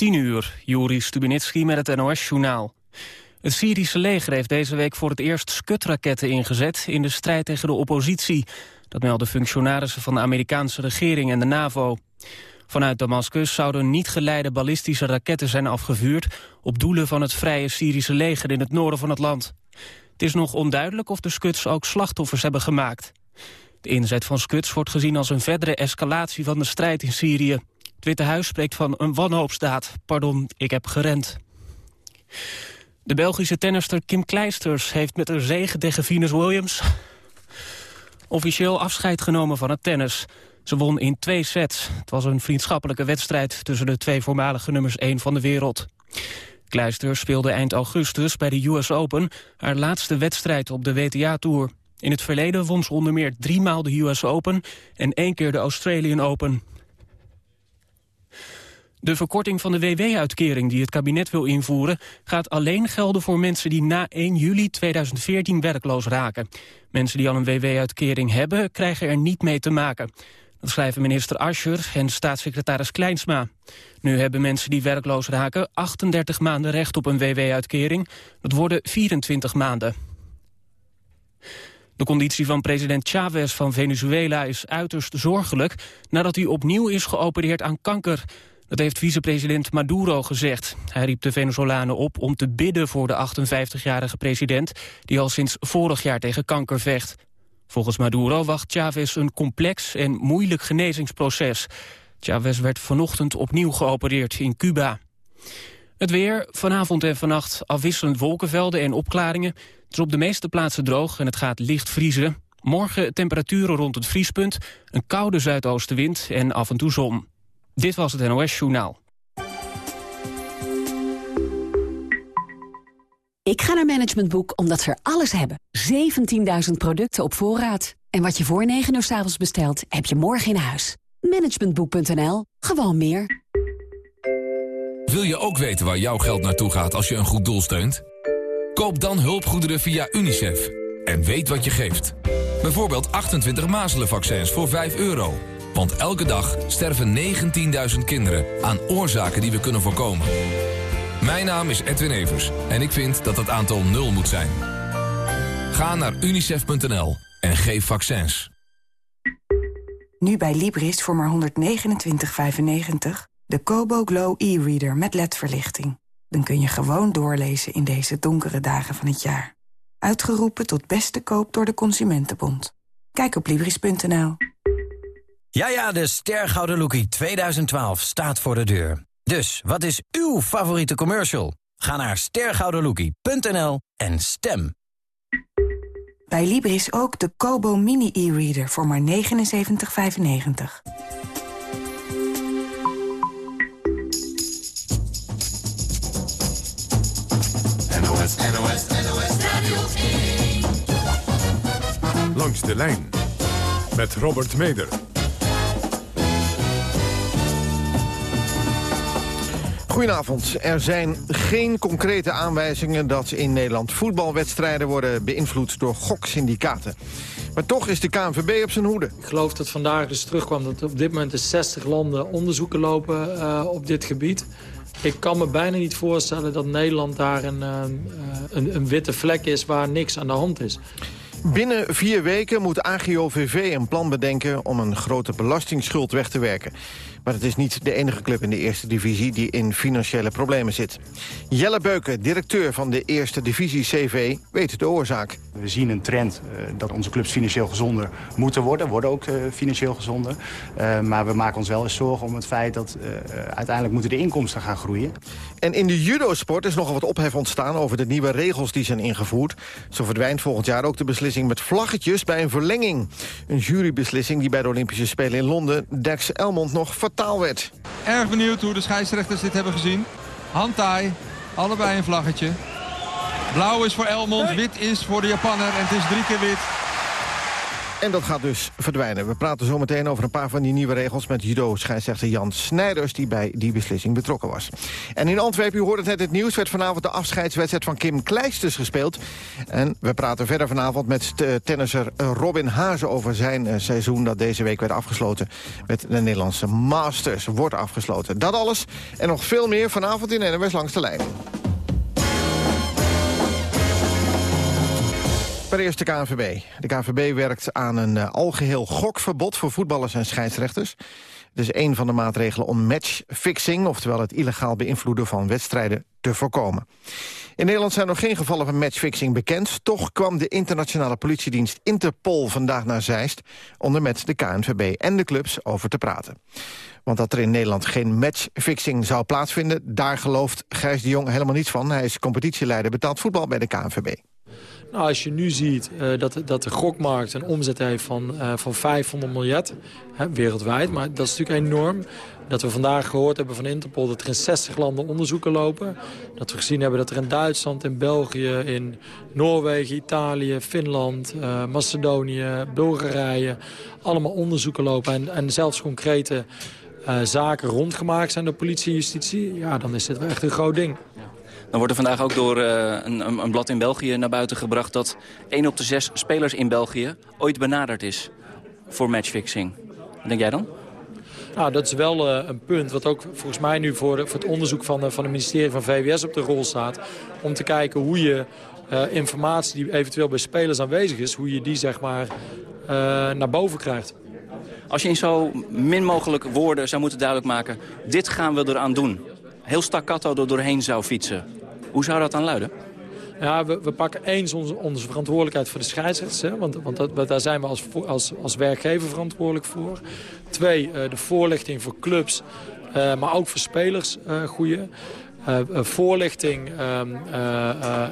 10 uur, Juri Stubenitski met het NOS-journaal. Het Syrische leger heeft deze week voor het eerst skutraketten ingezet... in de strijd tegen de oppositie. Dat melden functionarissen van de Amerikaanse regering en de NAVO. Vanuit Damascus zouden niet geleide ballistische raketten zijn afgevuurd... op doelen van het vrije Syrische leger in het noorden van het land. Het is nog onduidelijk of de skuts ook slachtoffers hebben gemaakt. De inzet van skuts wordt gezien als een verdere escalatie van de strijd in Syrië. Het Witte Huis spreekt van een wanhoopsdaad. Pardon, ik heb gerend. De Belgische tennister Kim Kleisters heeft met een zege tegen Venus Williams... officieel afscheid genomen van het tennis. Ze won in twee sets. Het was een vriendschappelijke wedstrijd tussen de twee voormalige nummers 1 van de wereld. Kleisters speelde eind augustus bij de US Open... haar laatste wedstrijd op de WTA-tour. In het verleden won ze onder meer driemaal de US Open... en één keer de Australian Open. De verkorting van de WW-uitkering die het kabinet wil invoeren... gaat alleen gelden voor mensen die na 1 juli 2014 werkloos raken. Mensen die al een WW-uitkering hebben, krijgen er niet mee te maken. Dat schrijven minister Ascher en staatssecretaris Kleinsma. Nu hebben mensen die werkloos raken 38 maanden recht op een WW-uitkering. Dat worden 24 maanden. De conditie van president Chavez van Venezuela is uiterst zorgelijk... nadat hij opnieuw is geopereerd aan kanker. Dat heeft vicepresident Maduro gezegd. Hij riep de Venezolanen op om te bidden voor de 58-jarige president... die al sinds vorig jaar tegen kanker vecht. Volgens Maduro wacht Chavez een complex en moeilijk genezingsproces. Chavez werd vanochtend opnieuw geopereerd in Cuba. Het weer, vanavond en vannacht afwisselend wolkenvelden en opklaringen. Het is op de meeste plaatsen droog en het gaat licht vriezen. Morgen temperaturen rond het vriespunt, een koude zuidoostenwind en af en toe zon. Dit was het NOS Journaal. Ik ga naar Management Boek omdat ze er alles hebben. 17.000 producten op voorraad. En wat je voor 9 uur s avonds bestelt, heb je morgen in huis. Managementboek.nl. Gewoon meer. Wil je ook weten waar jouw geld naartoe gaat als je een goed doel steunt? Koop dan hulpgoederen via UNICEF. En weet wat je geeft. Bijvoorbeeld 28 mazelenvaccins voor 5 euro. Want elke dag sterven 19.000 kinderen aan oorzaken die we kunnen voorkomen. Mijn naam is Edwin Evers en ik vind dat het aantal nul moet zijn. Ga naar unicef.nl en geef vaccins. Nu bij Libris voor maar 129,95 de Kobo Glow e-reader met ledverlichting. Dan kun je gewoon doorlezen in deze donkere dagen van het jaar. Uitgeroepen tot beste koop door de Consumentenbond. Kijk op Libris.nl. Ja, ja, de Stergouden Lookie 2012 staat voor de deur. Dus, wat is uw favoriete commercial? Ga naar stergoudenlookie.nl en stem. Bij Libris ook de Kobo Mini e-reader voor maar 79,95. NOS, NOS, NOS Radio 1. Langs de lijn met Robert Meder. Goedenavond. Er zijn geen concrete aanwijzingen dat in Nederland voetbalwedstrijden worden beïnvloed door goksyndicaten. Maar toch is de KNVB op zijn hoede. Ik geloof dat vandaag dus terugkwam dat op dit moment de 60 landen onderzoeken lopen uh, op dit gebied. Ik kan me bijna niet voorstellen dat Nederland daar een, uh, een, een witte vlek is waar niks aan de hand is. Binnen vier weken moet AGOVV een plan bedenken om een grote belastingsschuld weg te werken. Maar het is niet de enige club in de eerste divisie die in financiële problemen zit. Jelle Beuken, directeur van de eerste divisie CV, weet de oorzaak. We zien een trend uh, dat onze clubs financieel gezonder moeten worden. Worden ook uh, financieel gezonder. Uh, maar we maken ons wel eens zorgen om het feit dat uiteindelijk moeten de inkomsten gaan groeien. En in de judosport is nogal wat ophef ontstaan over de nieuwe regels die zijn ingevoerd. Zo verdwijnt volgend jaar ook de beslissing met vlaggetjes bij een verlenging. Een jurybeslissing die bij de Olympische Spelen in Londen Dex Elmond nog fataal werd. Erg benieuwd hoe de scheidsrechters dit hebben gezien. Handtaai, allebei een vlaggetje. Blauw is voor Elmond, wit is voor de Japanner en het is drie keer wit. En dat gaat dus verdwijnen. We praten zo meteen over een paar van die nieuwe regels... met judo-scheidsrechter Jan Snijders, die bij die beslissing betrokken was. En in Antwerpen, u hoorde het net het nieuws... werd vanavond de afscheidswedstrijd van Kim Kleisters gespeeld. En we praten verder vanavond met tennisser Robin Hazen... over zijn eh, seizoen dat deze week werd afgesloten... met de Nederlandse Masters. Wordt afgesloten. Dat alles en nog veel meer vanavond in NWS Langs de Lijn. Per eerst de KNVB. De KNVB werkt aan een uh, algeheel gokverbod voor voetballers en scheidsrechters. Het is een van de maatregelen om matchfixing... oftewel het illegaal beïnvloeden van wedstrijden, te voorkomen. In Nederland zijn nog geen gevallen van matchfixing bekend. Toch kwam de internationale politiedienst Interpol vandaag naar Zeist... om er met de KNVB en de clubs over te praten. Want dat er in Nederland geen matchfixing zou plaatsvinden... daar gelooft Gijs de Jong helemaal niets van. Hij is competitieleider betaald voetbal bij de KNVB. Nou, als je nu ziet uh, dat, dat de gokmarkt een omzet heeft van, uh, van 500 miljard hè, wereldwijd, maar dat is natuurlijk enorm. Dat we vandaag gehoord hebben van Interpol dat er in 60 landen onderzoeken lopen. Dat we gezien hebben dat er in Duitsland, in België, in Noorwegen, Italië, Finland, uh, Macedonië, Bulgarije... allemaal onderzoeken lopen en, en zelfs concrete zaken rondgemaakt zijn door politie en justitie. Ja, dan is dit wel echt een groot ding. Dan wordt er vandaag ook door uh, een, een, blad in België naar buiten gebracht... dat 1 op de 6 spelers in België ooit benaderd is voor matchfixing. Wat denk jij dan? Nou, dat is wel uh, een punt wat ook volgens mij nu voor, de, voor het onderzoek van, uh, van het ministerie van VWS op de rol staat. Om te kijken hoe je informatie die eventueel bij spelers aanwezig is... hoe je die zeg maar naar boven krijgt. Als je in zo min mogelijk woorden zou moeten duidelijk maken... dit gaan we eraan doen. Heel staccato er doorheen zou fietsen. Hoe zou dat dan luiden? Ja, we, we pakken eens onze, onze, verantwoordelijkheid voor de scheidsrechters. Want want dat, daar zijn we als, als, als werkgever verantwoordelijk voor. Twee, uh, de voorlichting voor clubs, uh, maar ook voor spelers uh, goede. voorlichting ehm,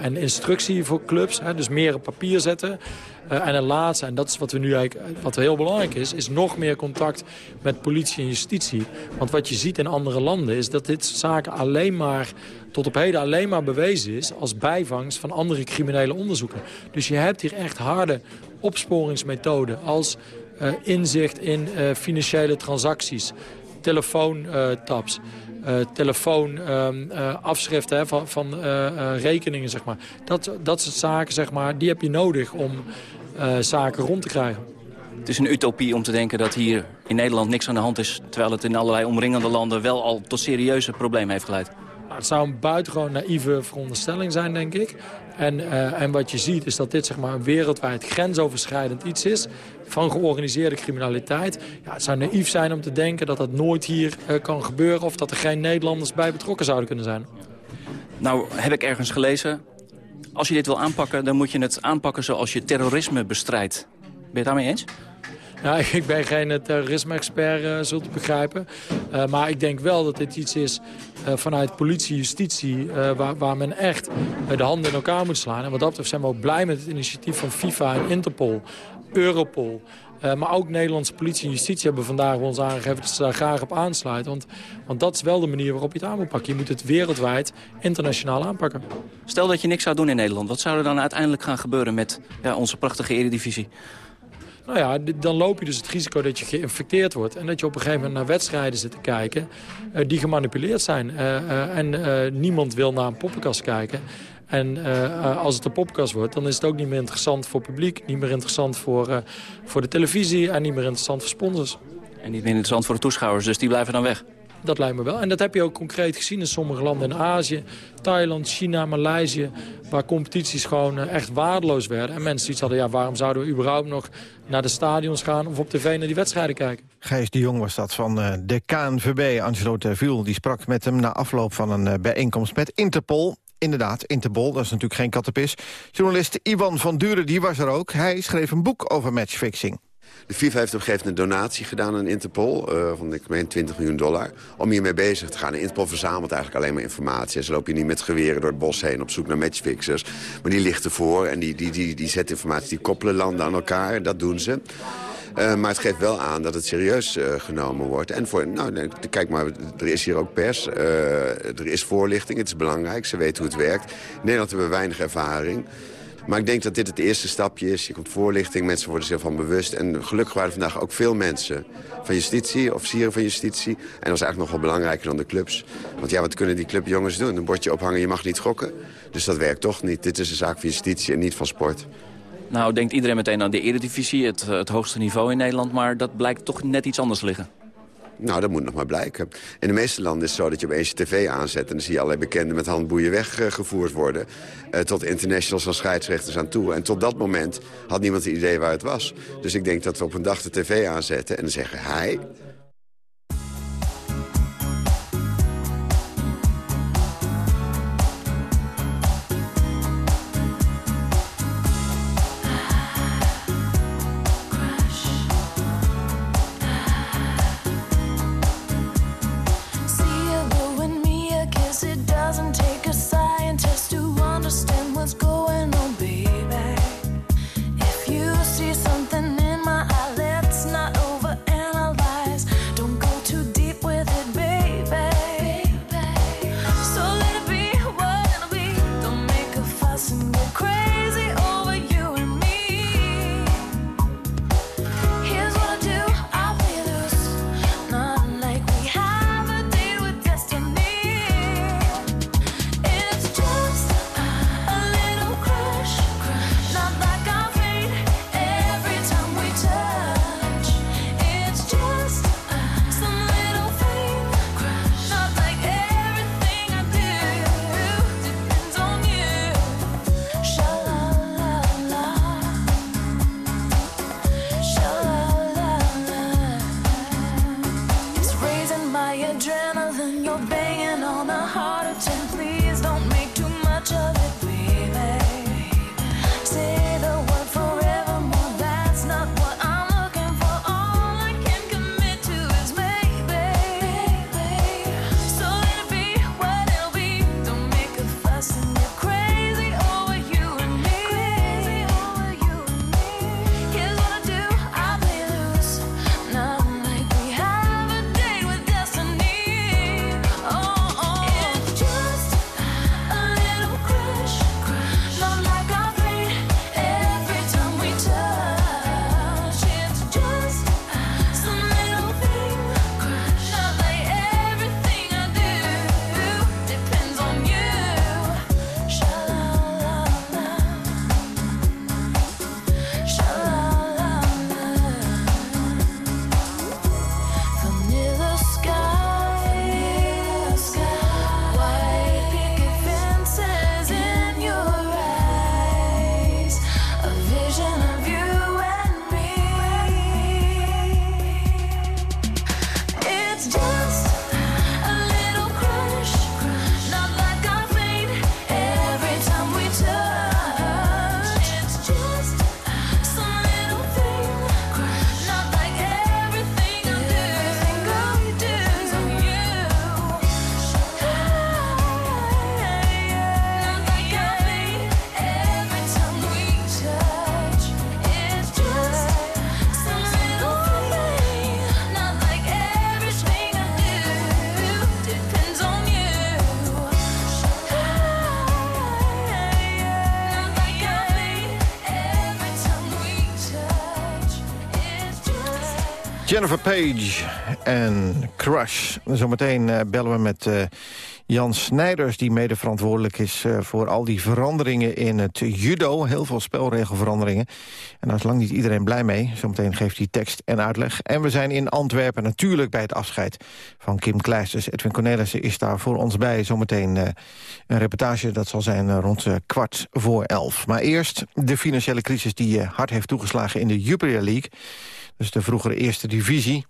en instructie voor clubs. Dus meer op papier zetten. En een laatste, en dat is wat, we nu eigenlijk, wat heel belangrijk is... is nog meer contact met politie en justitie. Want wat je ziet in andere landen is dat dit zaken alleen maar tot op heden alleen maar bewezen is als bijvangst van andere criminele onderzoeken. Dus je hebt hier echt harde opsporingsmethoden als uh, inzicht in financiële transacties, telefoontaps. Telefoonafschriften ehm, van, van rekeningen, zeg maar. Dat, dat soort zaken, zeg maar, die heb je nodig om zaken rond te krijgen. Het is een utopie om te denken dat hier in Nederland niks aan de hand is... terwijl het in allerlei omringende landen wel al tot serieuze problemen heeft geleid. Het zou een buitengewoon naïeve veronderstelling zijn, denk ik. En, uh, en wat je ziet is dat dit zeg maar, een wereldwijd grensoverschrijdend iets is... van georganiseerde criminaliteit. Ja, het zou naïef zijn om te denken dat dat nooit hier uh, kan gebeuren... of dat er geen Nederlanders bij betrokken zouden kunnen zijn. Nou, heb ik ergens gelezen... als je dit wil aanpakken, dan moet je het aanpakken zoals je terrorisme bestrijdt. Ben je het daarmee eens? Ik ben geen eh, terrorisme-expert, uh, zult u begrijpen. Uh, maar ik denk wel dat dit iets is uh, vanuit politie, justitie... waar, waar, men echt de handen in elkaar moet slaan. En wat dat betreft zijn we ook blij met het initiatief van FIFA en Interpol, Europol... maar ook Nederlandse politie en justitie hebben vandaag ons aangegeven... dat ze daar graag op aansluiten. Want, want dat is wel de manier waarop je het aan moet pakken. Je moet het wereldwijd, internationaal aanpakken. Stel dat je niks zou doen in Nederland. Wat zou er dan uiteindelijk gaan gebeuren met ja, onze prachtige eredivisie? Nou ja, dan loop je dus het risico dat je geïnfecteerd wordt... en dat je op een gegeven moment naar wedstrijden zit te kijken... Uh, die gemanipuleerd zijn. Uh, uh, en niemand wil naar een poppenkast kijken. En als het een poppenkast wordt, dan is het ook niet meer interessant voor het publiek... niet meer interessant voor, voor de televisie en niet meer interessant voor sponsors. En niet meer interessant voor de toeschouwers, dus die blijven dan weg? Dat lijkt me wel. En dat heb je ook concreet gezien in sommige landen in Azië. Thailand, China, Maleisië. Waar competities gewoon echt waardeloos werden. En mensen iets hadden, ja, waarom zouden we überhaupt nog naar de stadions gaan... of op tv naar die wedstrijden kijken? Gijs de Jong was dat van de KNVB. Angelo Tervuil die sprak met hem na afloop van een bijeenkomst met Interpol. Inderdaad, Interpol, dat is natuurlijk geen kattenpis. Journalist Ivan van Duren die was er ook. Hij schreef een boek over matchfixing. De FIFA heeft op een gegeven moment een donatie gedaan aan Interpol... Uh, van, ik meen, 20 miljoen dollar, om hiermee bezig te gaan. Interpol verzamelt eigenlijk alleen maar informatie. Ze lopen hier niet met geweren door het bos heen op zoek naar matchfixers. Maar die ligt ervoor en die, die, die, die zetten informatie, die koppelen landen aan elkaar. Dat doen ze. Uh, maar het geeft wel aan dat het serieus uh, genomen wordt. En voor, nou, kijk maar, er is hier ook pers, uh, er is voorlichting, het is belangrijk, ze weten hoe het werkt. In Nederland hebben we weinig ervaring. Maar ik denk dat dit het eerste stapje is. Je komt voorlichting, mensen worden zich ervan bewust. En gelukkig waren er vandaag ook veel mensen van justitie, officieren van justitie. En dat was eigenlijk nog wel belangrijker dan de clubs. Want ja, wat kunnen die clubjongens doen? Een bordje ophangen, je mag niet gokken. Dus dat werkt toch niet. Dit is een zaak van justitie en niet van sport. Nou, denkt iedereen meteen aan de eredivisie, het, het hoogste niveau in Nederland. Maar dat blijkt toch net iets anders liggen. Nou, dat moet nog maar blijken. In de meeste landen is het zo dat je opeens je tv aanzet... en dan zie je allerlei bekenden met handboeien weggevoerd worden... Uh, tot internationals van scheidsrechters aan toe. En tot dat moment had niemand het idee waar het was. Dus ik denk dat we op een dag de tv aanzetten en dan zeggen... hij, Jennifer Page en Crush. Zometeen uh, bellen we met uh, Jan Snijders... die mede verantwoordelijk is uh, voor al die veranderingen in het judo. Heel veel spelregelveranderingen. En daar is lang niet iedereen blij mee. Zometeen geeft hij tekst en uitleg. En we zijn in Antwerpen natuurlijk bij het afscheid van Kim Kleisters. Edwin Cornelissen is daar voor ons bij. Zometeen een reportage, dat zal zijn rond kwart voor elf. Maar eerst de financiële crisis die hard heeft toegeslagen in de Jupiler League... Dus de vroegere eerste divisie.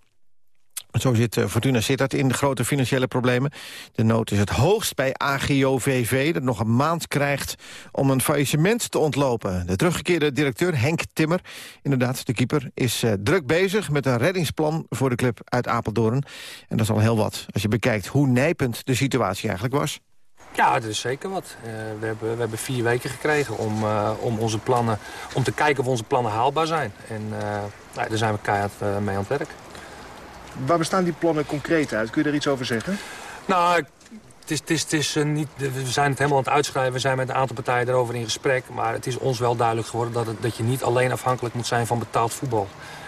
Zo zit eh, Fortuna Sittard in de grote financiële problemen. De nood is het hoogst bij AGO-VV... dat nog een maand krijgt om een faillissement te ontlopen. De teruggekeerde directeur Henk Timmer, inderdaad de keeper... is uh, druk bezig met een reddingsplan voor de club uit Apeldoorn. En dat is al heel wat als je bekijkt hoe nijpend de situatie eigenlijk was. Ja, dat is zeker wat. Uh, we, hebben, we hebben vier weken gekregen om, uh, om, onze plannen, om te kijken of onze plannen haalbaar zijn. En uh, nou, daar zijn we keihard mee aan het werk. Waar bestaan die plannen concreet uit? Kun je er iets over zeggen? Nou, het is, het is, het is niet, we zijn het helemaal aan het uitschrijven. We zijn met een aantal partijen erover in gesprek. Maar het is ons wel duidelijk geworden dat, het, dat je niet alleen afhankelijk moet zijn van betaald voetbal.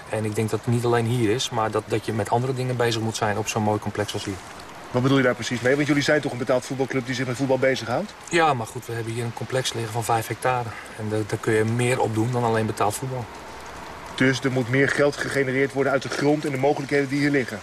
En ik denk dat het niet alleen hier is, maar dat, dat je met andere dingen bezig moet zijn op zo'n mooi complex als hier. Wat bedoel je daar precies mee? Want jullie zijn toch een betaald voetbalclub die zich met voetbal bezighoudt? Ja, maar goed, we hebben hier een complex liggen van 5 hectare. En daar, daar kun je meer op doen dan alleen betaald voetbal. Dus er moet meer geld gegenereerd worden uit de grond en de mogelijkheden die hier liggen?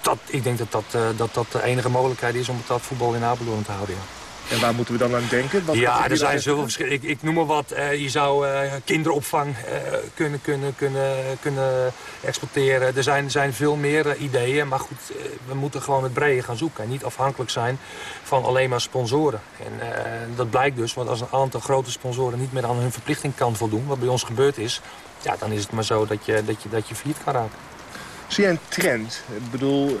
Dat, ik denk dat dat, uh, dat dat de enige mogelijkheid is om betaald voetbal in Apeldoorn te houden, ja. En waar moeten we dan aan denken? Wat ja, er zijn zoveel verschillen. Ik, ik, noem maar wat. Uh, je zou uh, kinderopvang uh, kunnen, kunnen, kunnen, kunnen exporteren. Er zijn, zijn veel meer ideeën. Maar goed, we moeten gewoon het brede gaan zoeken. En niet afhankelijk zijn van alleen maar sponsoren. En dat blijkt dus, want als een aantal grote sponsoren niet meer aan hun verplichting kan voldoen... wat bij ons gebeurd is, ja, dan is het maar zo dat je, dat je, dat je failliet kan raken. Zie jij een trend? Ik bedoel,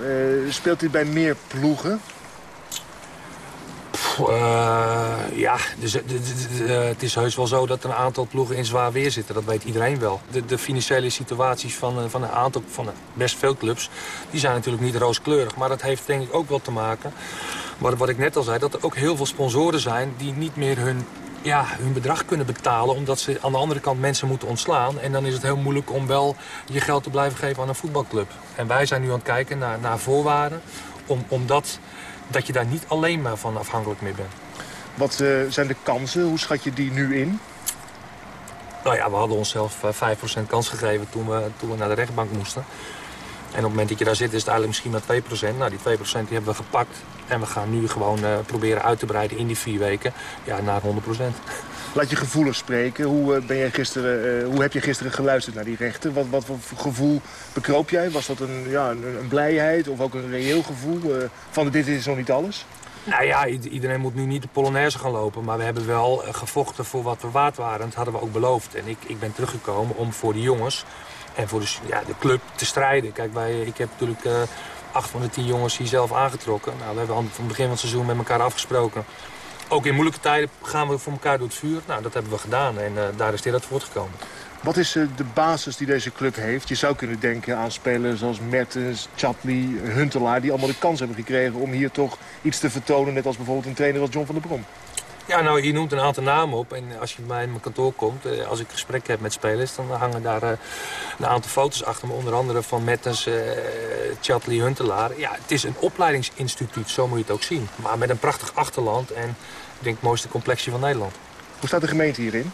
speelt dit bij meer ploegen? Uh, ja, dus, uh, het is heus wel zo dat er een aantal ploegen in zwaar weer zitten. Dat weet iedereen wel. De, de financiële situaties van, van een aantal, van best veel clubs, die zijn natuurlijk niet rooskleurig. Maar dat heeft denk ik ook wel te maken, wat, wat ik net al zei, dat er ook heel veel sponsoren zijn die niet meer hun ja, hun bedrag kunnen betalen... omdat ze aan de andere kant mensen moeten ontslaan. En dan is het heel moeilijk om wel je geld te blijven geven aan een voetbalclub. En wij zijn nu aan het kijken naar, naar voorwaarden om, om dat dat je daar niet alleen maar van afhankelijk mee bent. Wat uh, zijn de kansen? Hoe schat je die nu in? Nou ja, we hadden onszelf uh, 5% kans gegeven toen we, toen we naar de rechtbank moesten. En op het moment dat je daar zit is het eigenlijk misschien maar 2%. Nou, die 2% die hebben we gepakt. En we gaan nu gewoon uh, proberen uit te breiden in die vier weken ja, naar 100%. Laat je gevoelens spreken. Hoe, ben jij gisteren, uh, hoe heb je gisteren geluisterd naar die rechten? Wat, wat voor gevoel bekroop jij? Was dat een, ja, een, een blijheid of ook een reëel gevoel uh, van dit is nog niet alles? Nou ja, iedereen moet nu niet de Polonaise gaan lopen. Maar we hebben wel gevochten voor wat we waard waren. Dat hadden we ook beloofd. En ik, ik ben teruggekomen om voor de jongens en voor de, ja, de club te strijden. Kijk, wij, ik heb natuurlijk uh, acht van de tien jongens hier zelf aangetrokken. Nou, we hebben van het begin van het seizoen met elkaar afgesproken. Ook in moeilijke tijden gaan we voor elkaar door het vuur. Nou, dat hebben we gedaan en uh, daar is dit uit voortgekomen. Wat is uh, de basis die deze club heeft? Je zou kunnen denken aan spelers als Mertens, Chatley, Huntelaar... die allemaal de kans hebben gekregen om hier toch iets te vertonen... net als bijvoorbeeld een trainer als John van der Brom. Ja, nou, je noemt een aantal namen op. En als je bij in mijn kantoor komt, eh, als ik gesprek heb met spelers... dan hangen daar uh, een aantal foto's achter me. Onder andere van Mettens, uh, Chatley, Huntelaar. Ja, het is een opleidingsinstituut, zo moet je het ook zien. Maar met een prachtig achterland en ik denk het mooiste complexie van Nederland. Hoe staat de gemeente hierin?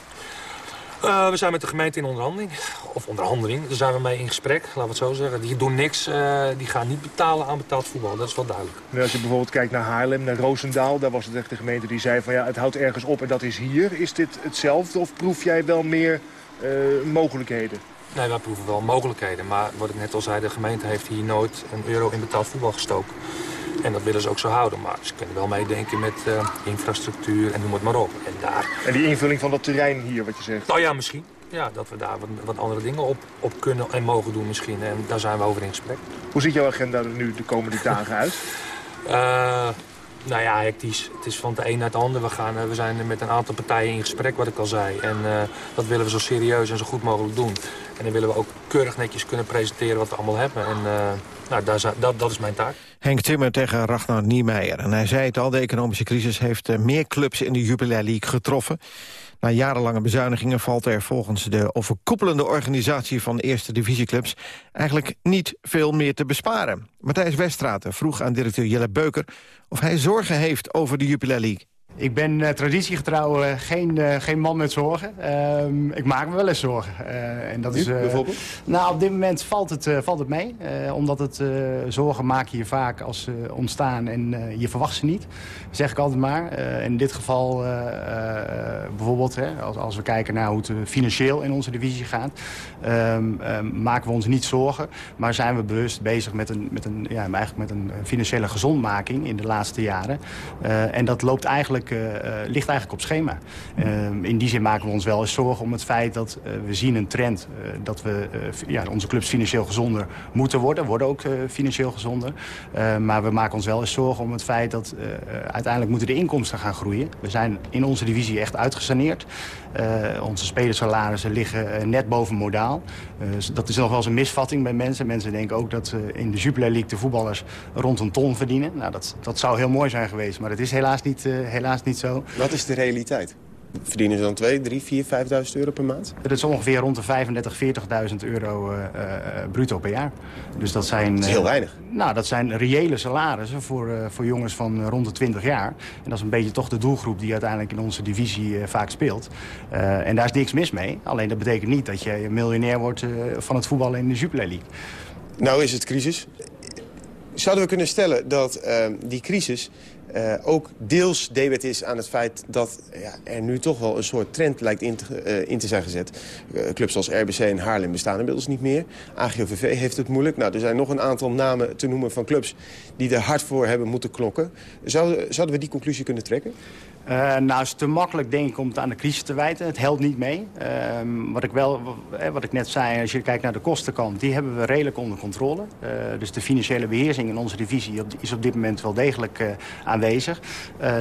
Uh, we zijn met de gemeente in onderhandeling. Of onderhandeling, daar zijn we mee in gesprek, laten we het zo zeggen. Die doen niks, uh, die gaan niet betalen aan betaald voetbal. Dat is wel duidelijk. Als je bijvoorbeeld kijkt naar Haarlem, naar Roosendaal... daar was het echt de gemeente die zei van ja, het houdt ergens op en dat is hier. Is dit hetzelfde of proef jij wel meer uh, mogelijkheden? Nee, wij proeven wel mogelijkheden. Maar wat ik net al zei, de gemeente heeft hier nooit een euro in betaald voetbal gestoken. En dat willen ze ook zo houden. Maar ze kunnen wel meedenken met uh, infrastructuur en noem het maar op. En, daar... en die invulling van dat terrein hier, wat je zegt? Nou ja, misschien. Ja, dat we daar wat, wat andere dingen op, op kunnen en mogen doen misschien. En daar zijn we over in gesprek. Hoe ziet jouw agenda er nu de komende dagen uit? Uh, nou ja, hectisch. Het is van de een naar het ander. We, gaan, we zijn met een aantal partijen in gesprek, wat ik al zei. En uh, dat willen we zo serieus en zo goed mogelijk doen. En dan willen we ook keurig netjes kunnen presenteren wat we allemaal hebben. En uh, nou, daar, dat, dat is mijn taak. Henk Timmer tegen Ragnar Niemeyer. En hij zei het al, de economische crisis heeft meer clubs in de Jupiler League getroffen. Na jarenlange bezuinigingen valt er volgens de overkoepelende organisatie van eerste divisieclubs eigenlijk niet veel meer te besparen. Matthijs Westraten vroeg aan directeur Jelle Beuker of hij zorgen heeft over de Jupiler League. Ik ben uh, traditiegetrouw uh, geen, uh, geen man met zorgen. Ehm, ik maak me wel eens zorgen. en dat is, bijvoorbeeld? Nou, op dit moment valt het, valt het mee. omdat het zorgen maak je vaak als ze ontstaan en je verwacht ze niet. Zeg ik altijd maar. in dit geval bijvoorbeeld, hè, als, als we kijken naar hoe het financieel in onze divisie gaat... Um, um, maken we ons niet zorgen. Maar zijn we bewust bezig met een, met een, ja, eigenlijk met een financiële gezondmaking in de laatste jaren. en dat loopt eigenlijk uh, ligt eigenlijk op schema. Uh, in die zin maken we ons wel eens zorgen om het feit dat uh, we zien een trend... dat we ja, onze clubs financieel gezonder moeten worden. Worden ook financieel gezonder. maar we maken ons wel eens zorgen om het feit dat uiteindelijk moeten de inkomsten gaan groeien. We zijn in onze divisie echt uitgesaneerd. Onze spelersalarissen liggen net boven modaal. dat is nog wel eens een misvatting bij mensen. Mensen denken ook dat in de Jupiler League de voetballers rond een ton verdienen. Nou, dat, dat zou heel mooi zijn geweest, maar het is helaas niet, helaas niet zo. Wat is de realiteit? Verdienen ze dan 2, 3, 4, 5.000 euro per maand? Dat is ongeveer rond de 35, 40.000 euro uh, bruto per jaar. Dus dat zijn... Dat is heel weinig. Uh, nou, dat zijn reële salarissen voor, voor jongens van rond de 20 jaar. En dat is een beetje toch de doelgroep die uiteindelijk in onze divisie vaak speelt. en daar is niks mis mee. Alleen dat betekent niet dat je miljonair wordt van het voetballen in de Jupiler League. Nou is het crisis. Zouden we kunnen stellen dat die crisis uh, ook deels debet is aan het feit dat ja, er nu toch wel een soort trend lijkt in te, uh, in te zijn gezet. Uh, clubs als RBC en Haarlem bestaan inmiddels niet meer. AGOVV heeft het moeilijk. Nou, er zijn nog een aantal namen te noemen van clubs die er hard voor hebben moeten klokken. Zouden we die conclusie kunnen trekken? Uh, nou, is te makkelijk denk ik om het aan de crisis te wijten. Het helpt niet mee. Uh, wat, ik wel, wat ik net zei, als je kijkt naar de kostenkant... die hebben we redelijk onder controle. Uh, dus de financiële beheersing in onze divisie is op dit moment wel degelijk aanwezig.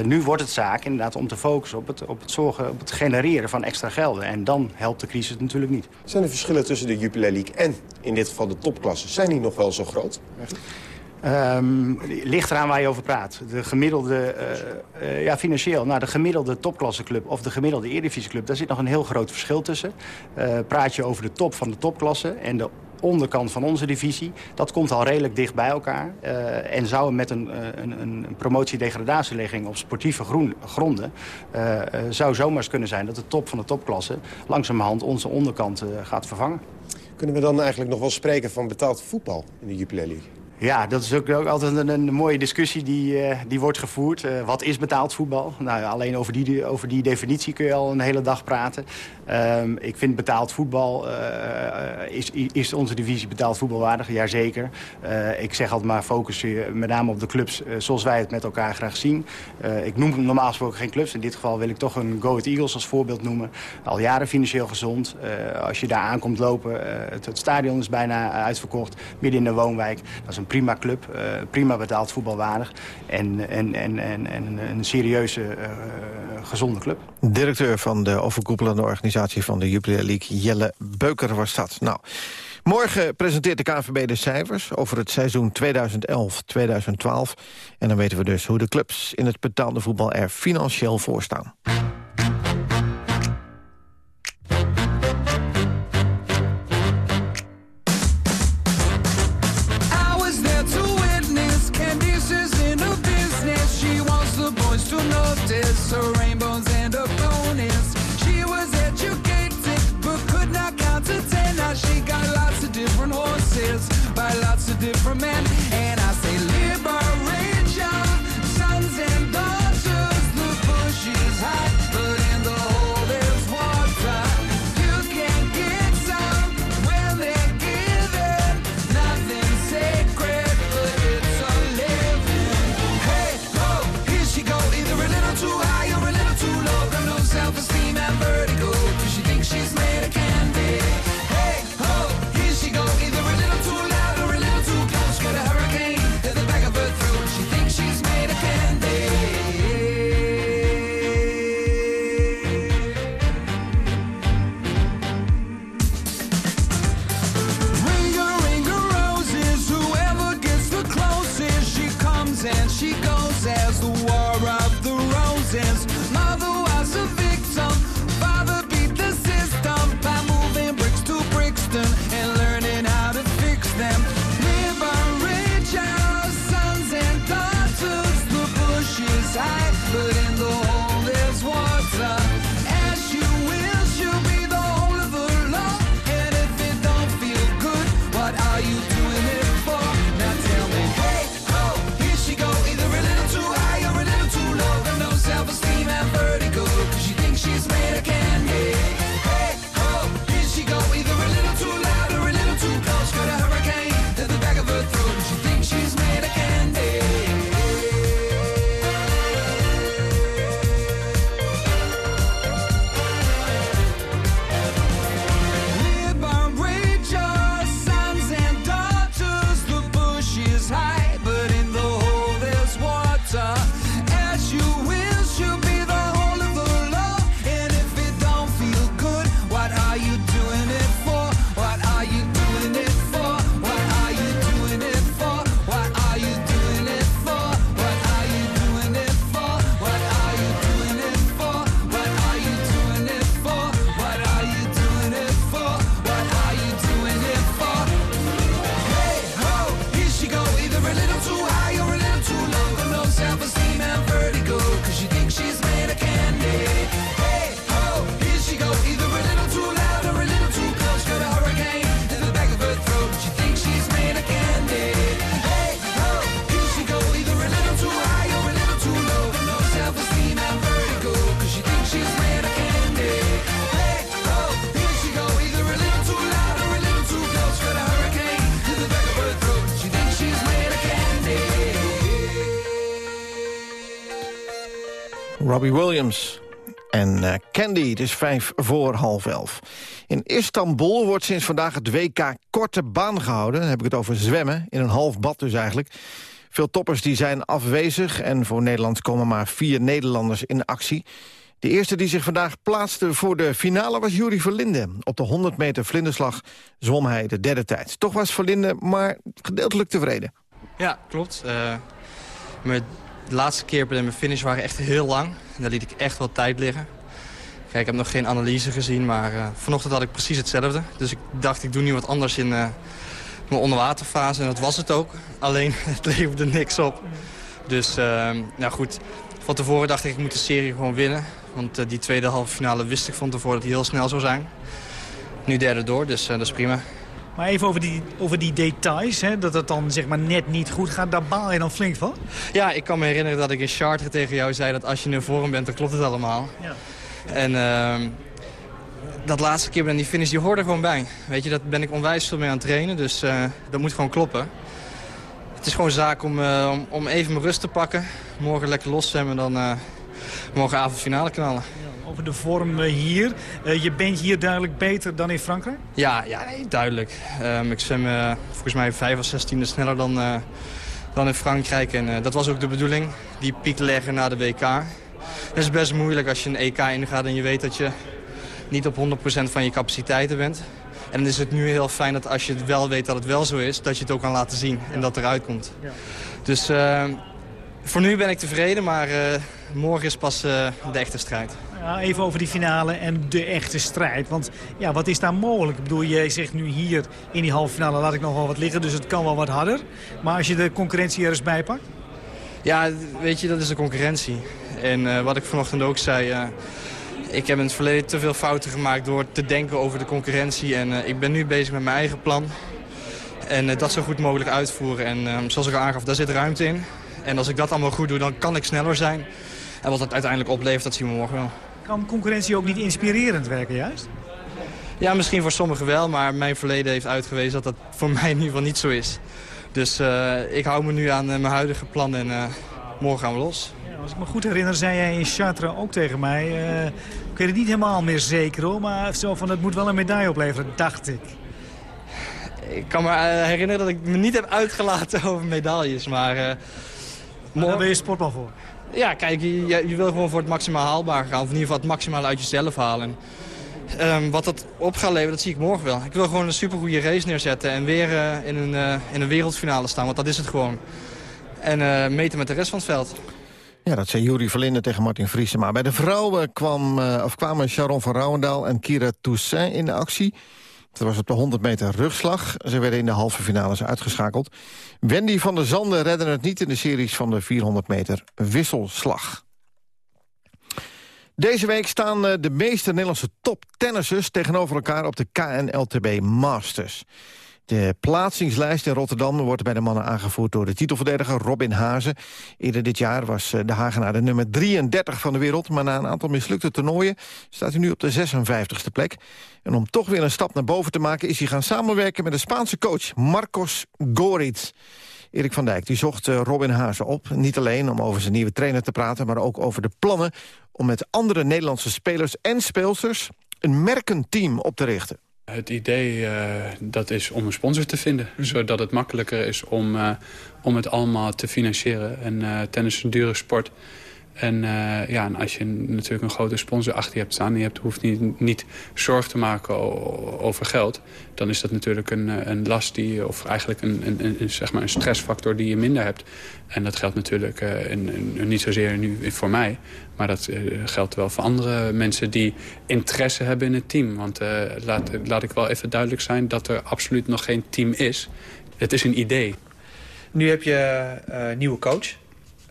nu wordt het zaak inderdaad om te focussen op het, op het zorgen... op het genereren van extra gelden. En dan helpt de crisis natuurlijk niet. Zijn er verschillen tussen de Jupiler League en in dit geval de topklasse? Zijn die nog wel zo groot? Um, ligt eraan waar je over praat. De gemiddelde, uh, uh, ja, financieel, nou, de gemiddelde topklasseclub of de gemiddelde eredivisieclub, daar zit nog een heel groot verschil tussen. Uh, praat je over de top van de topklasse en de onderkant van onze divisie, dat komt al redelijk dicht bij elkaar. en zou met een, een, een promotie-degradatielegging op sportieve gronden, zou zomaar kunnen zijn dat de top van de topklasse langzamerhand onze onderkant gaat vervangen. Kunnen we dan eigenlijk nog wel spreken van betaald voetbal in de Jupiler League? Ja, dat is ook, altijd een, een, mooie discussie die, uh, die wordt gevoerd. Uh, wat is betaald voetbal? Nou, alleen over die, over die definitie kun je al een hele dag praten. Um, ik vind betaald voetbal, uh, is, is onze divisie betaald voetbal waardig? Jazeker. ik zeg altijd maar focus je met name op de clubs zoals wij het met elkaar graag zien. ik noem normaal gesproken geen clubs. In dit geval wil ik toch een Go Ahead Eagles als voorbeeld noemen. Al jaren financieel gezond. als je daar aankomt lopen, het, het, stadion is bijna uitverkocht. Midden in de woonwijk. Dat is een prima club, uh, prima betaald voetbalwaardig en, en, en, en, en een serieuze, uh, gezonde club. Directeur van de overkoepelende organisatie van de Jupiler League, Jelle Beuker was dat. Nou, morgen presenteert de KNVB de cijfers over het seizoen 2011-2012. En dan weten we dus hoe de clubs in het betaalde voetbal er financieel voor staan. Robbie Williams. En uh, Candy, het is vijf voor half elf. In Istanbul wordt sinds vandaag het WK korte baan gehouden. Dan heb ik het over zwemmen, in een half bad dus eigenlijk. Veel toppers die zijn afwezig en voor Nederland komen maar vier Nederlanders in actie. De eerste die zich vandaag plaatste voor de finale was Juri Verlinde. Op de 100 meter vlinderslag zwom hij de derde tijd. Toch was Verlinde maar gedeeltelijk tevreden. Ja, klopt. Uh, mijn laatste keer bij mijn finish waren echt heel lang. En daar liet ik echt wel tijd liggen. Kijk, ik heb nog geen analyse gezien, maar uh, vanochtend had ik precies hetzelfde. Dus ik dacht, ik doe nu wat anders in uh, mijn onderwaterfase. En dat was het ook. Alleen, het leverde niks op. Dus, nou goed. Van tevoren dacht ik, ik moet de serie gewoon winnen. Want uh, die tweede halve finale wist ik van tevoren dat hij heel snel zou zijn. Nu derde door, dus dat is prima. Maar even over die, over die details, hè, dat het dan zeg maar net niet goed gaat. Daar baal je dan flink van? Ja, ik kan me herinneren dat ik in charter tegen jou zei... dat als je in vorm bent, dan klopt het allemaal. Ja. En uh, dat laatste keer bij die finish, die hoorde er gewoon bij. Weet je, dat ben ik onwijs veel mee aan het trainen. Dus uh, dat moet gewoon kloppen. Het is gewoon zaak om, uh, om, om, even mijn rust te pakken. Morgen lekker los zwemmen, dan morgenavond finale knallen over de vorm hier. Uh, je bent hier duidelijk beter dan in Frankrijk? Ja, ja nee, duidelijk. Um, ik zwem uh, volgens mij 5 of 16 sneller dan, dan in Frankrijk. En dat was ook de bedoeling, die piek leggen na de WK. Dat is best moeilijk als je een EK ingaat en je weet dat je niet op 100% van je capaciteiten bent. En dan is het nu heel fijn dat als je het wel weet dat het wel zo is, dat je het ook kan laten zien en dat eruit komt. Dus ehm, voor nu ben ik tevreden, maar morgen is pas de echte strijd. Ja, even over die finale en de echte strijd. Want ja, wat is daar mogelijk? Ik bedoel, je zegt nu hier in die halve finale laat ik nog wel wat liggen. Dus het kan wel wat harder. Maar als je de concurrentie er eens bij pakt? Ja, weet je, dat is de concurrentie. En uh, wat ik vanochtend ook zei... Uh, ik heb in het verleden te veel fouten gemaakt door te denken over de concurrentie. En ik ben nu bezig met mijn eigen plan. En dat zo goed mogelijk uitvoeren. En zoals ik al aangaf, daar zit ruimte in. En als ik dat allemaal goed doe, dan kan ik sneller zijn. En wat het uiteindelijk oplevert, dat zien we morgen wel. Kan concurrentie ook niet inspirerend werken juist? Ja, misschien voor sommigen wel, maar mijn verleden heeft uitgewezen dat dat voor mij in ieder geval niet zo is. Dus uh, ik hou me nu aan uh, mijn huidige plan en uh, morgen gaan we los. Ja, als ik me goed herinner, zei jij in Chartres ook tegen mij... ik weet het niet helemaal meer zeker hoor, maar zo van het moet wel een medaille opleveren, dacht ik. Ik kan me herinneren dat ik me niet heb uitgelaten over medailles, maar... maar daar ben je sportman voor. Ja, kijk, je, je, wil gewoon voor het maximaal haalbaar gaan. Of in ieder geval het maximale uit jezelf halen. Um, wat dat op gaat leveren, dat zie ik morgen wel. Ik wil gewoon een supergoeie race neerzetten en weer uh, in, een, uh, in een wereldfinale staan. Want dat is het gewoon. En uh, meten met de rest van het veld. Ja, dat zei Juri Verlinde tegen Martin Vriesema. Bij de vrouwen kwam, of kwamen Sharon van Rouwendaal en Kira Toussaint in de actie. Dat was op de 100 meter rugslag. Ze werden in de halve finales uitgeschakeld. Wendy van der Zanden redde het niet in de series van de 400 meter wisselslag. Deze week staan eh, de meeste Nederlandse toptennissers tegenover elkaar op de KNLTB Masters. De plaatsingslijst in Rotterdam wordt bij de mannen aangevoerd door de titelverdediger Robin Hazen. Eerder dit jaar was eh, de Hagenaar de nummer 33 van de wereld, maar na een aantal mislukte toernooien staat hij nu op de 56e plek. En om toch weer een stap naar boven te maken is hij gaan samenwerken met de Spaanse coach Marcos Goritz. Erik van Dijk die zocht eh, Robin Hazen op. Niet alleen om over zijn nieuwe trainer te praten... maar ook over de plannen om met andere Nederlandse spelers en speelsters... een merkenteam op te richten. Het idee uh, dat is om een sponsor te vinden. Zodat het makkelijker is om, uh, om het allemaal te financieren. En uh, tennis is een dure sport. En, ja, en als je natuurlijk een grote sponsor achter je hebt staan... en je hebt, hoeft niet, niet zorg te maken over geld... dan is dat natuurlijk een, eh, een last die, of eigenlijk een, een, een, zeg maar een stressfactor die je minder hebt. En dat geldt natuurlijk in, in, niet zozeer nu voor mij... maar dat uh, geldt wel voor andere mensen die interesse hebben in het team. Want laat, laat ik wel even duidelijk zijn dat er absoluut nog geen team is. Het is een idee. Nu heb je een nieuwe coach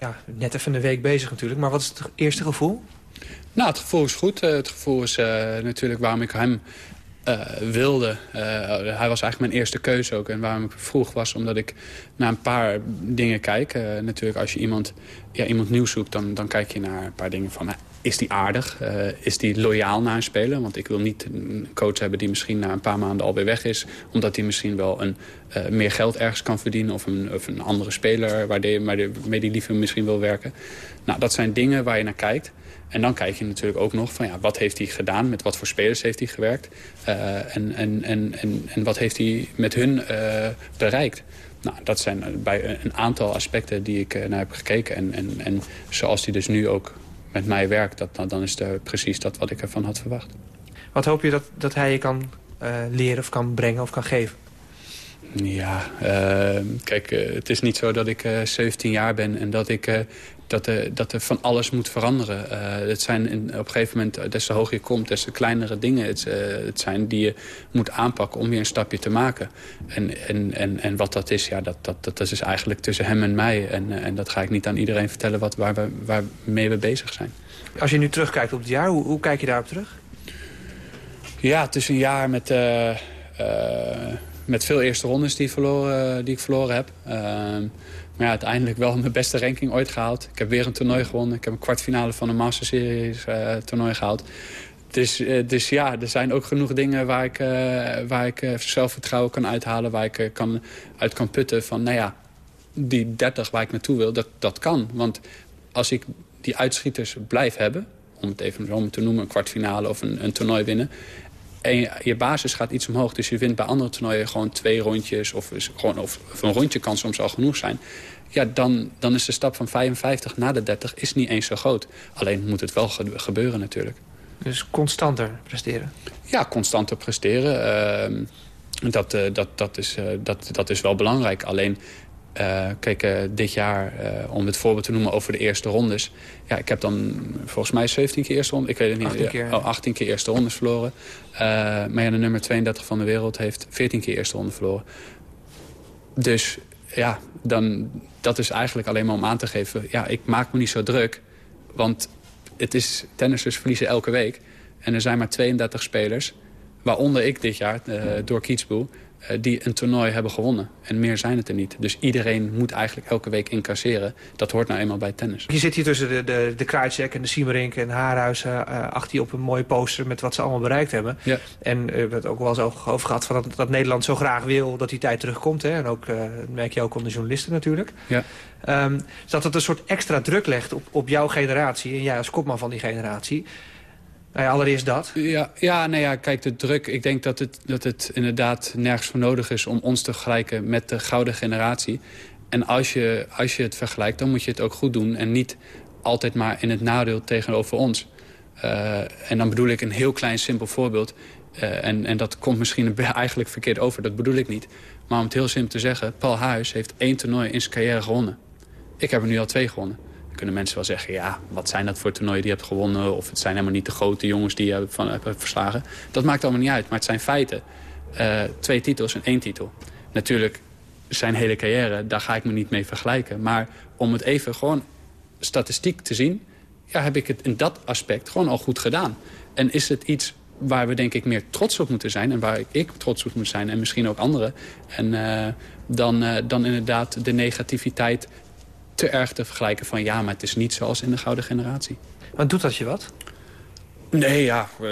ja, net even een week bezig natuurlijk. Maar wat is het eerste gevoel? Nou, het gevoel is goed. Eh, het gevoel is uh, natuurlijk waarom ik hem uh, wilde. hij was eigenlijk mijn eerste keuze ook. En waarom ik vroeg was omdat ik naar een paar dingen kijk. natuurlijk als je iemand, ja, iemand nieuw zoekt, dan, dan kijk je naar een paar dingen van... is die aardig? Uh, is die loyaal naar een speler? Want ik wil niet een coach hebben die misschien na een paar maanden alweer weg is. Omdat hij misschien wel een, uh, meer geld ergens kan verdienen. Of een, een andere speler waar die, waarmee die liever misschien wil werken. Nou, dat zijn dingen waar je naar kijkt. En dan kijk je natuurlijk ook nog van ja, wat heeft hij gedaan? Met wat voor spelers heeft hij gewerkt? Uh, en, en, en, en, en wat heeft hij met hun bereikt? Nou, dat zijn bij een aantal aspecten die ik naar heb gekeken. En, en, en zoals hij dus nu ook met mij werkt, dat, dan is het precies dat wat ik ervan had verwacht. Wat hoop je dat, dat hij je kan uh, leren of kan brengen of kan geven? Ja, uh, kijk, uh, het is niet zo dat ik 17 jaar ben en dat ik dat er, dat er van alles moet veranderen. Uh, het zijn in, op een gegeven moment, des te hoger je komt, des te kleinere dingen het, uh, het zijn die je moet aanpakken om weer een stapje te maken. En, en, en, en wat dat is, ja, dat, dat, dat is eigenlijk tussen hem en mij. En, en dat ga ik niet aan iedereen vertellen wat, waar we, waarmee we bezig zijn. Als je nu terugkijkt op het jaar, hoe, hoe kijk je daarop terug? Ja, het is een jaar met, uh, met veel eerste rondes die, verloren, die ik verloren heb. Ehm, maar ja, uiteindelijk wel mijn beste ranking ooit gehaald. Ik heb weer een toernooi gewonnen. Ik heb een kwartfinale van een Master Series uh, toernooi gehaald. Dus, uh, dus ja, er zijn ook genoeg dingen waar ik, uh, waar ik zelfvertrouwen kan uithalen. Waar ik kan, uit kan putten van, nou ja, die 30 waar ik naartoe wil, dat, dat kan. Want als ik die uitschieters blijf hebben, om het even zo te noemen, een kwartfinale of een, een toernooi winnen. En je, basis gaat iets omhoog. Dus je wint bij andere toernooien gewoon twee rondjes. Of, gewoon, of, een rondje kan soms al genoeg zijn. Ja, dan, dan is de stap van 55 naar de 30 is niet eens zo groot. Alleen moet het wel gebeuren natuurlijk. Dus constanter presteren? Ja, constanter presteren. Uh, dat, uh, dat, dat, is, uh, dat, dat is wel belangrijk. Alleen uh, kijk, uh, dit jaar, uh, om het voorbeeld te noemen over de eerste rondes. Ja, ik heb dan volgens mij 17 keer eerste ronde. Ik weet het niet. 18 keer, oh, 18 keer eerste rondes verloren. maar ja, de nummer 32 van de wereld heeft 14 keer eerste ronde verloren. Dus ja, dan, dat is eigenlijk alleen maar om aan te geven... ja, ik maak me niet zo druk. Want het is, tennissers verliezen elke week. En er zijn maar 32 spelers, waaronder ik dit jaar, door Kietsboel uh, die een toernooi hebben gewonnen. En meer zijn het er niet. Dus iedereen moet eigenlijk elke week incasseren. Dat hoort nou eenmaal bij tennis. Je zit hier tussen de, de, de Krajcek en de Siemerink en Haarhuis... Uh, achter je op een mooie poster met wat ze allemaal bereikt hebben. Ja. En we hebben het ook wel eens over, over gehad... Van dat, dat, Nederland zo graag wil dat die tijd terugkomt. Hè? En ook, dat merk je ook de journalisten natuurlijk. Ja. Um, dat het een soort extra druk legt op, op jouw generatie... en jij als kopman van die generatie... Nou ja, allereerst dat. Ja, ja, nou ja, kijk, de druk. Ik denk dat het, dat het inderdaad nergens voor nodig is om ons te vergelijken met de gouden generatie. En als je, als je het vergelijkt, dan moet je het ook goed doen. En niet altijd maar in het nadeel tegenover ons. Uh, en dan bedoel ik een heel klein simpel voorbeeld. Uh, en, en dat komt misschien eigenlijk verkeerd over, dat bedoel ik niet. Maar om het heel simpel te zeggen, Paul Huis heeft één toernooi in zijn carrière gewonnen. Ik heb er nu al twee gewonnen kunnen mensen wel zeggen... ja, wat zijn dat voor toernooien die je hebt gewonnen... of het zijn helemaal niet de grote jongens die je van, hebt verslagen. Dat maakt allemaal niet uit, maar het zijn feiten. Uh, twee titels en één titel. Natuurlijk, zijn hele carrière, daar ga ik me niet mee vergelijken. Maar om het even gewoon statistiek te zien... ja, heb ik het in dat aspect gewoon al goed gedaan. En is het iets waar we denk ik meer trots op moeten zijn... en waar ik trots op moet zijn en misschien ook anderen... En, uh, dan, dan inderdaad de negativiteit te erg te vergelijken van... ja, maar het is niet zoals in de gouden generatie. Maar doet dat je wat? Nee, ja. Uh,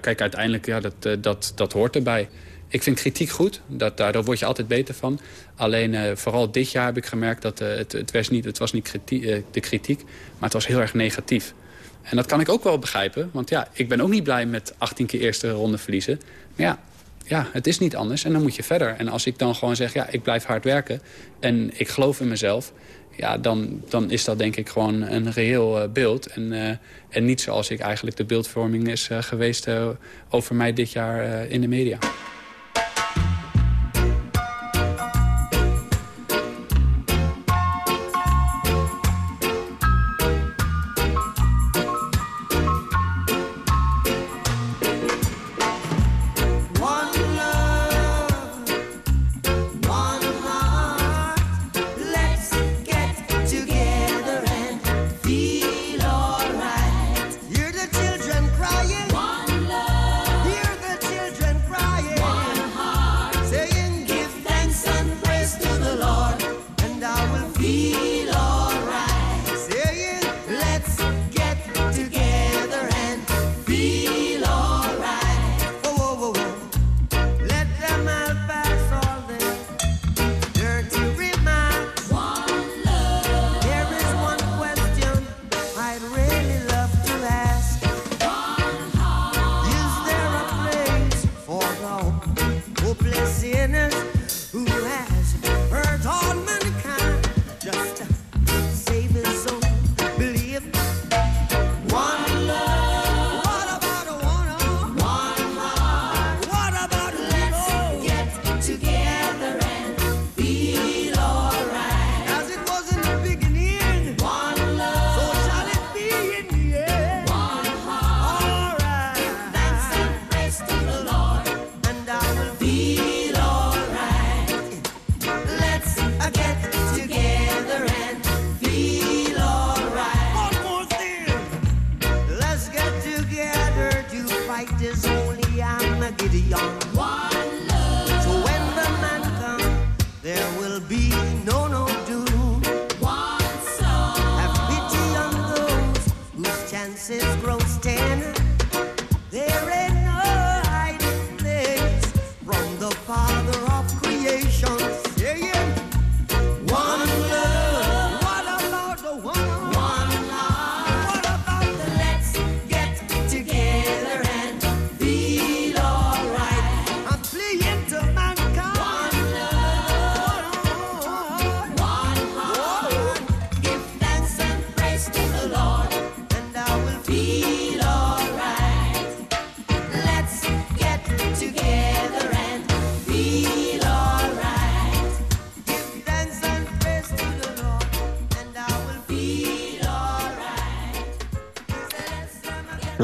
kijk, uiteindelijk, ja, dat, uh, dat, dat hoort erbij. Ik vind kritiek goed. Dat, daar, daar word je altijd beter van. Alleen uh, vooral dit jaar heb ik gemerkt dat het, het, was niet, het was niet kritiek, de kritiek... maar het was heel erg negatief. En dat kan ik ook wel begrijpen. Want ja, ik ben ook niet blij met 18 keer eerste ronde verliezen. Maar ja, ja, het is niet anders en dan moet je verder. En als ik dan gewoon zeg, ja, ik blijf hard werken... en ik geloof in mezelf ja, dan, dan is dat denk ik gewoon een reëel uh, beeld. En, uh, en niet zoals ik eigenlijk de beeldvorming is uh, geweest over mij dit jaar in de media.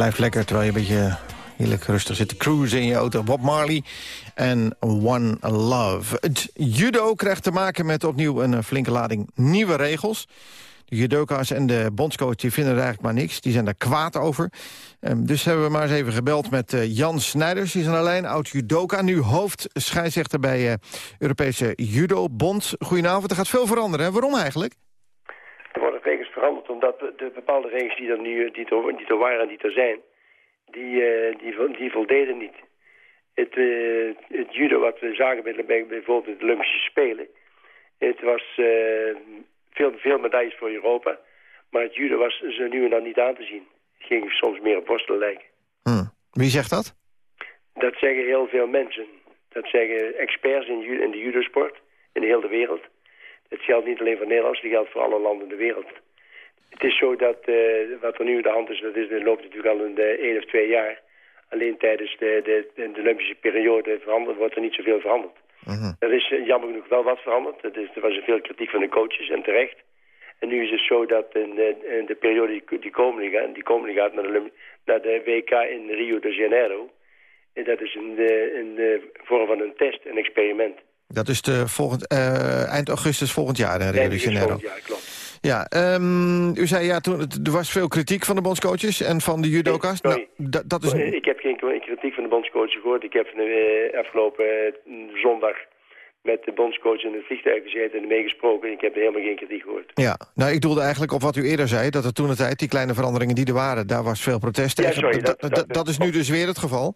Blijf lekker terwijl je een beetje heerlijk rustig zit te cruisen in je auto. Bob Marley en One Love. Het judo krijgt te maken met opnieuw een eh, flinke lading nieuwe regels. De judoka's en de bondscoach die vinden er eigenlijk maar niks. Die zijn daar kwaad over. Ehm, dus hebben we maar eens even gebeld met eh, Jan Snijders. Die is aan de lijn, oud-judoka. Nu hoofdscheidsrechter bij uh, Europese Judo-bond. Goedenavond, er gaat veel veranderen. Waarom eigenlijk? Veranderd omdat de, de bepaalde regels die er nu die er, die er waren en die er zijn, die, uh, die, die voldeden niet. Het, uh, het judo wat we zagen bij, bij bijvoorbeeld de Olympische Spelen, het was uh, veel, veel medailles voor Europa, maar het judo was zo nu en dan niet aan te zien. Het ging soms meer op worstelen lijken. Hmm. Wie zegt dat? Dat zeggen heel veel mensen. Dat zeggen experts in, in de judosport in heel de wereld. Het geldt niet alleen voor Nederland, het geldt voor alle landen in de wereld. Het is zo dat uh, wat er nu in de hand is, dat, is, dat loopt natuurlijk al in de één of twee jaar. Alleen tijdens de, de, de, Olympische periode veranderd, wordt er niet zoveel veranderd. Uh -huh. Er is uh, jammer genoeg wel wat veranderd. Er, is, er was veel kritiek van de coaches en terecht. En nu is het zo dat in de, in de periode die, die, komende gaat, die komende gaat naar de, naar de WK in Rio de Janeiro. En dat is in de, in de vorm van een test, een experiment. Dat is de volgend, uh, eind augustus volgend jaar in Rio de Janeiro. Ja, klopt. Ja, um, u zei ja, toen, er was veel kritiek van de bondscoaches en van de judoka's. Nee, nou, dat is... Ik heb geen kritiek van de bondscoaches gehoord. Ik heb uh, afgelopen uh, zondag met de bondscoach in het vliegtuig gezeten en meegesproken. Ik heb helemaal geen kritiek gehoord. Ja, nou ik doelde eigenlijk op wat u eerder zei... dat er toen de tijd, die kleine veranderingen die er waren... daar was veel protest tegen. Ja, sorry, dat, dat, dat, dat, is nu dus weer het geval.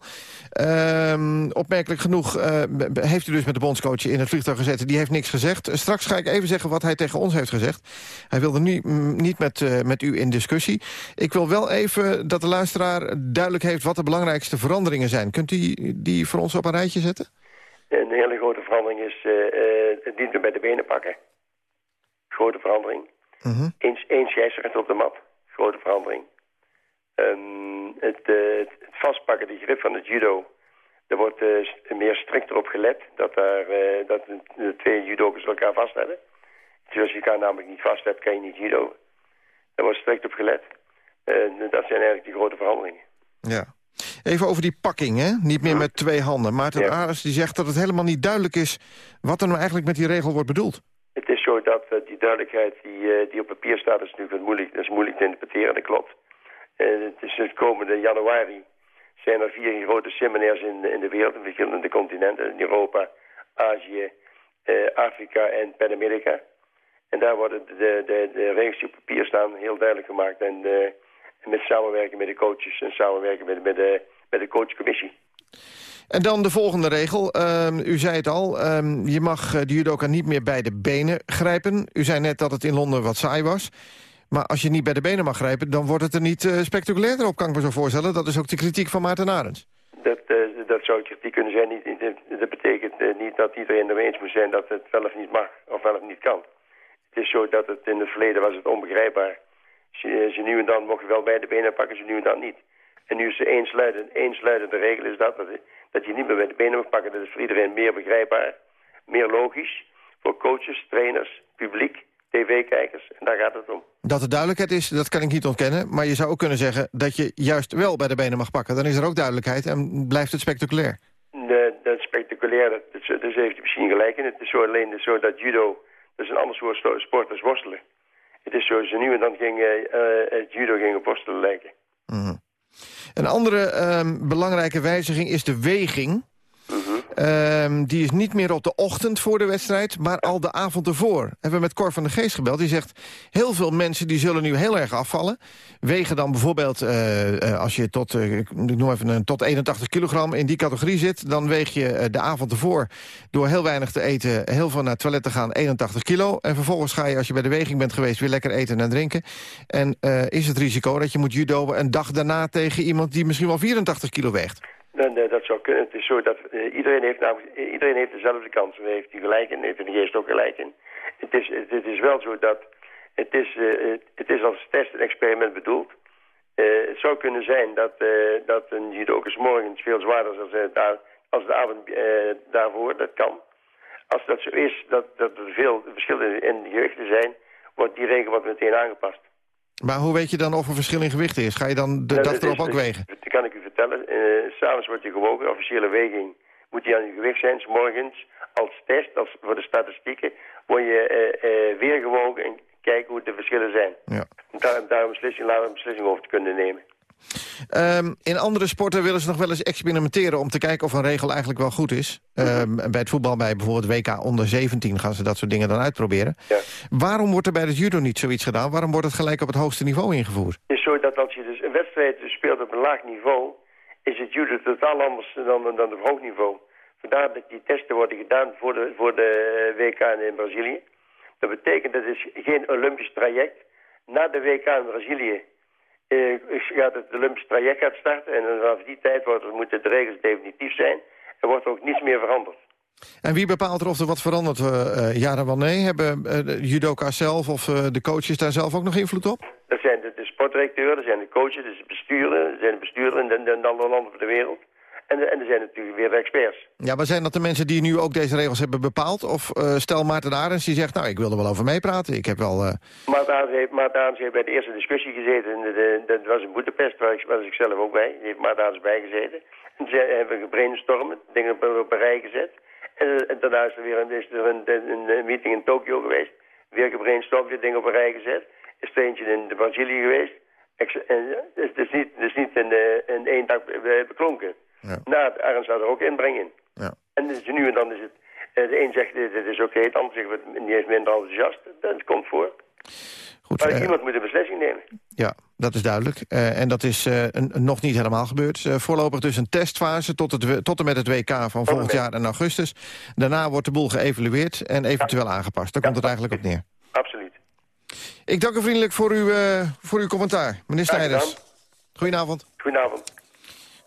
Um, opmerkelijk genoeg uh, heeft u dus met de bondscoach in het vliegtuig gezeten. Die heeft niks gezegd. Straks ga ik even zeggen wat hij tegen ons heeft gezegd. Hij wilde nu niet met, uh, met u in discussie. Ik wil wel even dat de luisteraar duidelijk heeft... wat de belangrijkste veranderingen zijn. Kunt u die voor ons op een rijtje zetten? Een hele grote verandering is uh, uh, het dienen bij de benen pakken. Grote verandering. Uh -huh. Eens, op de mat. Grote verandering. Um, het, uh, het, vastpakken, die grip van het judo. Er wordt meer strikter op gelet. Dat, daar, dat de twee judokas elkaar vast hebben. Dus als je elkaar namelijk niet vast hebt, kan je niet judo. Daar wordt strikt op gelet. dat zijn eigenlijk die grote veranderingen. Ja. Even over die pakking, hè? Niet meer met twee handen. Maarten ja. Ares die zegt dat het helemaal niet duidelijk is... wat er nou eigenlijk met die regel wordt bedoeld. Het is zo dat uh, die duidelijkheid die, uh, die op papier staat... is natuurlijk moeilijk, is moeilijk te interpreteren, dat klopt. Uh, het is het komende januari zijn er vier grote seminairs in, in de wereld... in verschillende continenten, in Europa, Azië, Afrika en Pan-Amerika. En daar worden de, de, de regels die op papier staan heel duidelijk gemaakt... En, met samenwerken met de coaches en samenwerken met, met, de, met de coachcommissie. En dan de volgende regel. Um, u zei het al, um, je mag de judoka niet meer bij de benen grijpen. U zei net dat het in Londen wat saai was. Maar als je niet bij de benen mag grijpen, dan wordt het er niet uh, spectaculairder op, kan ik me zo voorstellen. Dat is ook de kritiek van Maarten Arends. Dat eh, dat zou kritiek kunnen zijn. Dat betekent eh, niet dat iedereen er eens moet zijn dat het wel of niet mag of wel of niet kan. Het is zo dat het in het verleden was het onbegrijpbaar. Ze, eh, ze nu en dan mocht je wel bij de benen pakken, ze nu en dan niet. En nu is er eensluidend, eensluidende regel is dat, dat, dat je niet meer bij de benen mag pakken. Dat is voor iedereen meer begrijpbaar, meer logisch. Voor coaches, trainers, publiek, tv-kijkers. En daar gaat het om. Dat er duidelijkheid is, dat kan ik niet ontkennen. Maar je zou ook kunnen zeggen dat je juist wel bij de benen mag pakken. Dan is er ook duidelijkheid en blijft het spectaculair. De, dat spectaculair, dat, dus heeft hij misschien gelijk in. Het is zo alleen zo dat judo, dat is een ander soort sport als worstelen. Het is ze nu en dan ging eh, eh, het judo ging op worstelen lijken. Een andere ehm, belangrijke wijziging is de weging. Ehm, die is niet meer op de ochtend voor de wedstrijd, maar al de avond ervoor. Hebben we met Cor van de Geest gebeld. Die zegt, heel veel mensen die zullen nu heel erg afvallen. Wegen dan bijvoorbeeld, eh, eh, als je tot, eh, ik noem even een, tot 81 kilogram in die categorie zit... dan weeg je de avond ervoor door heel weinig te eten... heel veel naar het toilet te gaan, 81 kilo. En vervolgens ga je, als je bij de weging bent geweest... weer lekker eten en drinken. En is het risico dat je moet judoën een dag daarna tegen iemand... die misschien wel 84 kilo weegt. Dan, eh, dat zou kunnen. Het is zo dat eh, iedereen, heeft namelijk, iedereen heeft dezelfde kans. En heeft hij gelijk in, heeft de geest ook gelijk in. Het is, het, het is wel zo dat het is, eh, het- is als test en experiment bedoeld. Het zou kunnen zijn dat, dat een judokus morgens veel zwaarder is als, daar, als de avond daarvoor. Dat kan. Als dat zo is, dat, dat er veel verschillen in gewichten zijn, wordt die regel meteen aangepast. Maar hoe weet je dan of er verschil in gewichten is? Ga je dan de Nou, dag erop is- ook wegen? Dat kan ik u vertellen. Eh, S'avonds wordt je gewogen. Officiële weging moet die aan je gewicht zijn. 's morgens als test, als, voor de statistieken, word je eh, weer gewogen en kijken hoe de verschillen zijn. Ja. Daar, daar een beslissing, later een beslissing over te kunnen nemen. Ehm, in andere sporten willen ze nog wel eens experimenteren... om te kijken of een regel eigenlijk wel goed is. Ehm, bij het voetbal, bij bijvoorbeeld WK onder 17... gaan ze dat soort dingen dan uitproberen. Waarom wordt er bij het judo niet zoiets gedaan? Waarom wordt het gelijk op het hoogste niveau ingevoerd? Het is zo dat als je dus een wedstrijd speelt op een laag niveau... is het judo totaal anders dan, dan, op hoog niveau. Vandaar dat die testen worden gedaan voor de, voor de eh, WK in Brazilië. Dat betekent dat is geen Olympisch traject. Na de WK in Brazilië eh, gaat het Olympisch traject gaat starten. En vanaf die tijd wordt, moeten de regels definitief zijn. Er wordt ook niets meer veranderd. En wie bepaalt er of er wat verandert? eh ja, dan wel nee. Hebben de judoka's zelf of de coaches daar zelf ook nog invloed op? Dat zijn de, de sportdirecteuren, dat zijn de coaches, is het besturen, dat zijn de besturen in de, de, de andere landen van de wereld. En, en er zijn natuurlijk weer de experts. Ja, maar zijn dat de mensen die nu ook deze regels hebben bepaald? Of eh, stel Maarten Arends die zegt, nou, ik wil er wel over meepraten. Ik heb wel... eh, Maart Aans heeft, Maart Aans heeft bij de eerste discussie gezeten. En de, de- dat was in Boedapest, waar ik, was ik zelf ook bij. Die heeft Maart Aans bijgezeten. En ze hebben gebrainstormd, dingen op, een rij gezet. En, eh, en daarna is er weer een, is er een, een, een meeting in Tokio geweest. Weer gebrainstormd, weer dingen op een rij gezet. Is er eentje in Brazilië geweest. Het is niet, het is niet in, eh, in één dag beklonken. Nou, Arends zou er ook inbreng in. Ja. En dus nu en dan is het... eh, De een zegt dit is oké, de ander zegt niet eens minder enthousiast. Dat komt voor. Goed, maar eh, iemand moet een beslissing nemen. Ja, dat is duidelijk. En dat is een- nog niet helemaal gebeurd. Voorlopig dus een testfase tot, het, tot en met het WK van volgend jaar in augustus. Daarna wordt de boel geëvalueerd en eventueel aangepast. Daar komt het eigenlijk op neer. Ik dank u vriendelijk voor uw, eh, voor uw commentaar. Meneer. Snijders. Goedenavond. Goedenavond.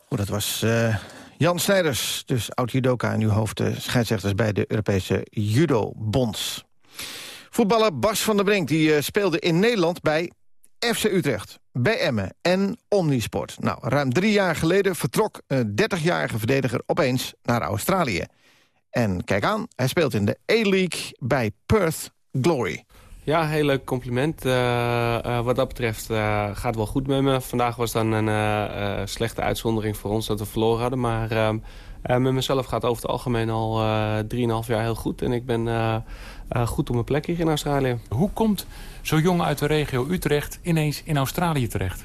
Goed, dat was eh, Jan Snijders, dus oud-judoka... en nu hoofd eh, scheidsrechters bij de Europese Judo-bonds. Voetballer Bas van der Brink die, eh, speelde in Nederland bij FC Utrecht, bij Emmen en Omnisport. Nou, ruim drie jaar geleden vertrok een 30-jarige verdediger opeens naar Australië. En kijk aan, hij speelt in de A-League bij Perth Glory. Ja, heel leuk compliment. Eh, eh, wat dat betreft eh, gaat wel goed met me. Vandaag was dan een slechte uitzondering voor ons dat we verloren hadden. Maar eh, eh, met mezelf gaat over het algemeen al eh 3,5 jaar heel goed. En ik ben goed op mijn plek hier in Australië. Hoe komt zo'n jongen uit de regio Utrecht ineens in Australië terecht?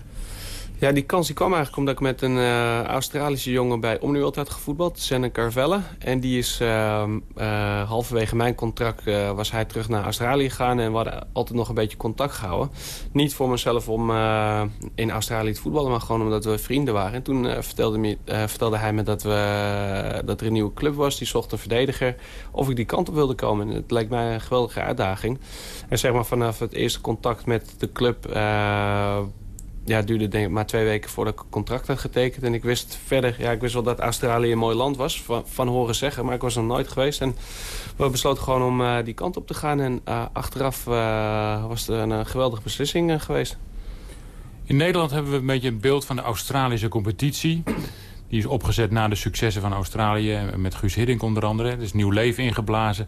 Ja, die kans die kwam eigenlijk omdat ik met een eh, Australische jongen bij Omniworld had gevoetbald, Senne Carvelle. En die is ehm, eh, halverwege mijn contract eh, was hij terug naar Australië gegaan en we hadden altijd nog een beetje contact gehouden. Niet voor mezelf om in Australië te voetballen, maar gewoon omdat we vrienden waren. En toen vertelde, me, vertelde hij me dat, we, dat er een nieuwe club was, die zocht een verdediger, of ik die kant op wilde komen. En het leek mij een geweldige uitdaging. En zeg maar vanaf het eerste contact met de club... ja, het duurde denk maar twee weken voordat ik contract had getekend. En ik wist verder, ja, ik wist wel dat Australië een mooi land was, van, horen zeggen. Maar ik was er nooit geweest. En we besloten gewoon om eh, die kant op te gaan. En eh, achteraf eh, was het een geweldige beslissing geweest. In Nederland hebben we een beetje een beeld van de Australische competitie. Die is opgezet na de successen van Australië. Met Guus Hiddink onder andere. Er is nieuw leven ingeblazen.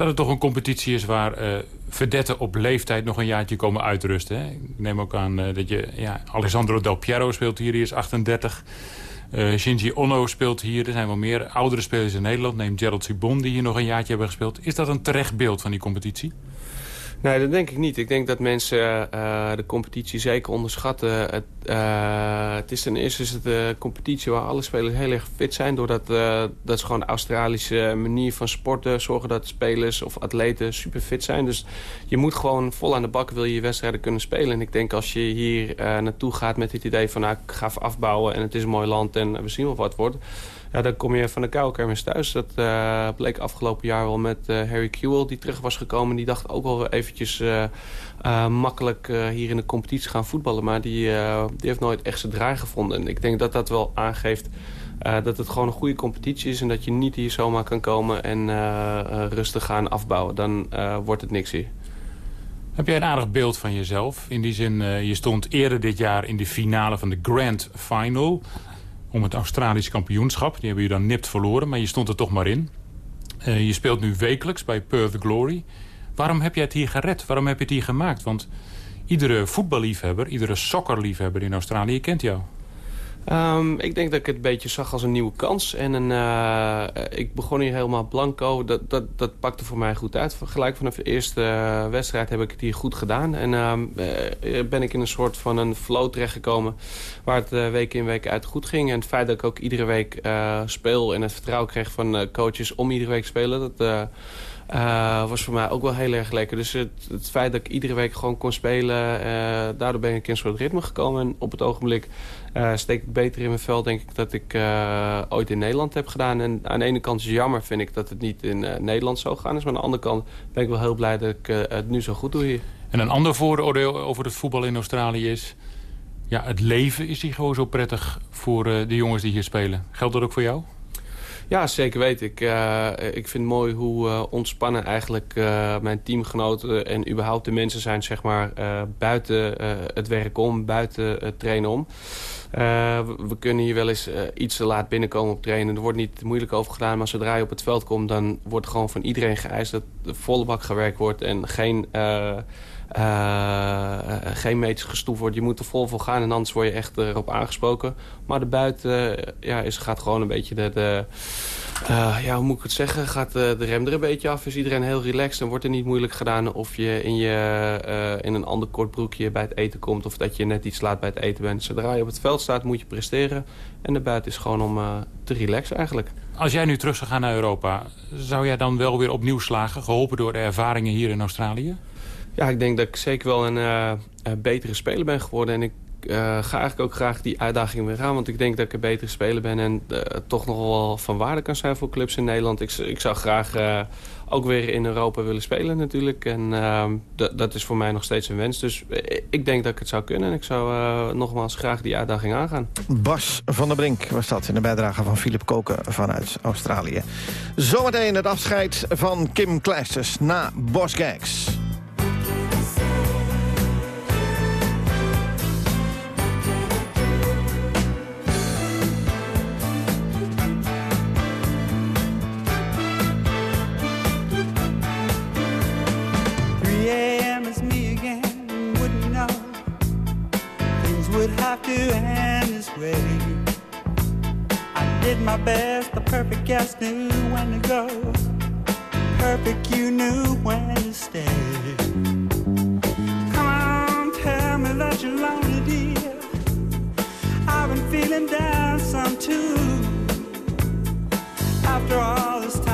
Dat het toch een competitie is waar eh verdetten op leeftijd nog een jaartje komen uitrusten. Hè? Ik neem ook aan eh, dat je... Ja, Alessandro Del Piero speelt hier, die is 38. Eh Shinji Ono speelt hier. Er zijn wel meer oudere spelers in Nederland. Neem Gerald Sibon die hier nog een jaartje hebben gespeeld. Is dat een terecht beeld van die competitie? Nee, dat denk ik niet. Ik denk dat mensen eh, de competitie zeker onderschatten. Het, eh, het is ten eerste is het een competitie waar alle spelers heel erg fit zijn. Doordat eh, dat is gewoon de Australische manier van sporten. Zorgen dat spelers of atleten super fit zijn. Dus je moet gewoon vol aan de bak wil je je wedstrijden kunnen spelen. En ik denk als je hier eh, naartoe gaat met het idee van... Nou, ik ga afbouwen en het is een mooi land en we zien wel wat wordt... Ja, dan kom je van de koude kermis thuis. Dat eh, bleek afgelopen jaar wel met eh, Harry Kewell die terug was gekomen. Die dacht ook wel eventjes eh, makkelijk hier in de competitie gaan voetballen. Maar die, die heeft nooit echt zijn draai gevonden. En ik denk dat dat wel aangeeft dat het gewoon een goede competitie is. En dat je niet hier zomaar kan komen en rustig gaan afbouwen. Dan wordt het niks hier. Heb jij een aardig beeld van jezelf? In die zin, je stond eerder dit jaar in de finale van de Grand Final... om het Australisch kampioenschap. Die hebben je dan nipt verloren, maar je stond er toch maar in. Eh, je speelt nu wekelijks bij Perth Glory. Waarom heb jij het hier gered? Waarom heb je het hier gemaakt? Want iedere voetballiefhebber, iedere soccerliefhebber in Australië kent jou. Ehm, ik denk dat ik het een beetje zag als een nieuwe kans. En een, eh, ik begon hier helemaal blanco. Dat, dat, dat pakte voor mij goed uit. Gelijk vanaf de eerste eh, wedstrijd heb ik het hier goed gedaan. En eh, ben ik in een soort van een flow terechtgekomen... waar het week in week uit goed ging. En het feit dat ik ook iedere week speel... en het vertrouwen kreeg van coaches om iedere week te spelen... dat was voor mij ook wel heel erg lekker. Dus het, het feit dat ik iedere week gewoon kon spelen... daardoor ben ik in een soort ritme gekomen. En op het ogenblik eh, steek beter in mijn vel, denk ik, dat ik eh, ooit in Nederland heb gedaan. En aan de ene kant is het jammer, vind ik, dat het niet in eh, Nederland zo gaan is. Maar aan de andere kant ben ik wel heel blij dat ik het nu zo goed doe hier. En een ander vooroordeel over het voetbal in Australië is... ja, het leven is hier gewoon zo prettig voor de jongens die hier spelen. Geldt dat ook voor jou? Ja, zeker weet ik. Eh, ik vind het mooi hoe eh, ontspannen eigenlijk eh, mijn teamgenoten en überhaupt de mensen zijn, zeg maar, buiten het werk om, buiten het trainen om. We, we kunnen hier wel eens iets te laat binnenkomen op trainen. Er wordt niet moeilijk over gedaan, maar zodra je op het veld komt... dan wordt gewoon van iedereen geëist dat de volle bak gewerkt wordt... en geen, geen meters gestoefd wordt. Je moet er vol voor gaan en anders word je echt erop aangesproken. Maar de buiten eh, ja, is, gaat gewoon een beetje de... eh, ja, hoe moet ik het zeggen? Gaat eh, de rem er een beetje af? Is iedereen heel relaxed en wordt er niet moeilijk gedaan... of je in, je, eh, in een ander kort broekje bij het eten komt... of dat je net iets laat bij het eten bent. Zodra je op het veld staat moet je presteren. En de buiten is gewoon om eh, te relaxen eigenlijk. Als jij nu terug zou gaan naar Europa... zou jij dan wel weer opnieuw slagen... geholpen door de ervaringen hier in Australië? Ja, ik denk dat ik zeker wel een eh, betere speler ben geworden. En ik eh, ga eigenlijk ook graag die uitdaging weer aan. Want ik denk dat ik een betere speler ben en eh, toch nog wel van waarde kan zijn voor clubs in Nederland. Ik, ik zou graag ook weer in Europa willen spelen natuurlijk. En ehm, dat- is voor mij nog steeds een wens. Dus ik denk dat ik het zou kunnen. En ik zou nogmaals graag die uitdaging aangaan. Bas van der Brink was dat in de bijdrage van Philip Koken vanuit Australië. Zometeen het afscheid van Kim Kleisters na Boss to end this way. I did my best, the perfect guest knew when to go. Perfect, you knew when to stay. Come on, tell me that you're lonely, dear. I've been feeling down some too. After all this time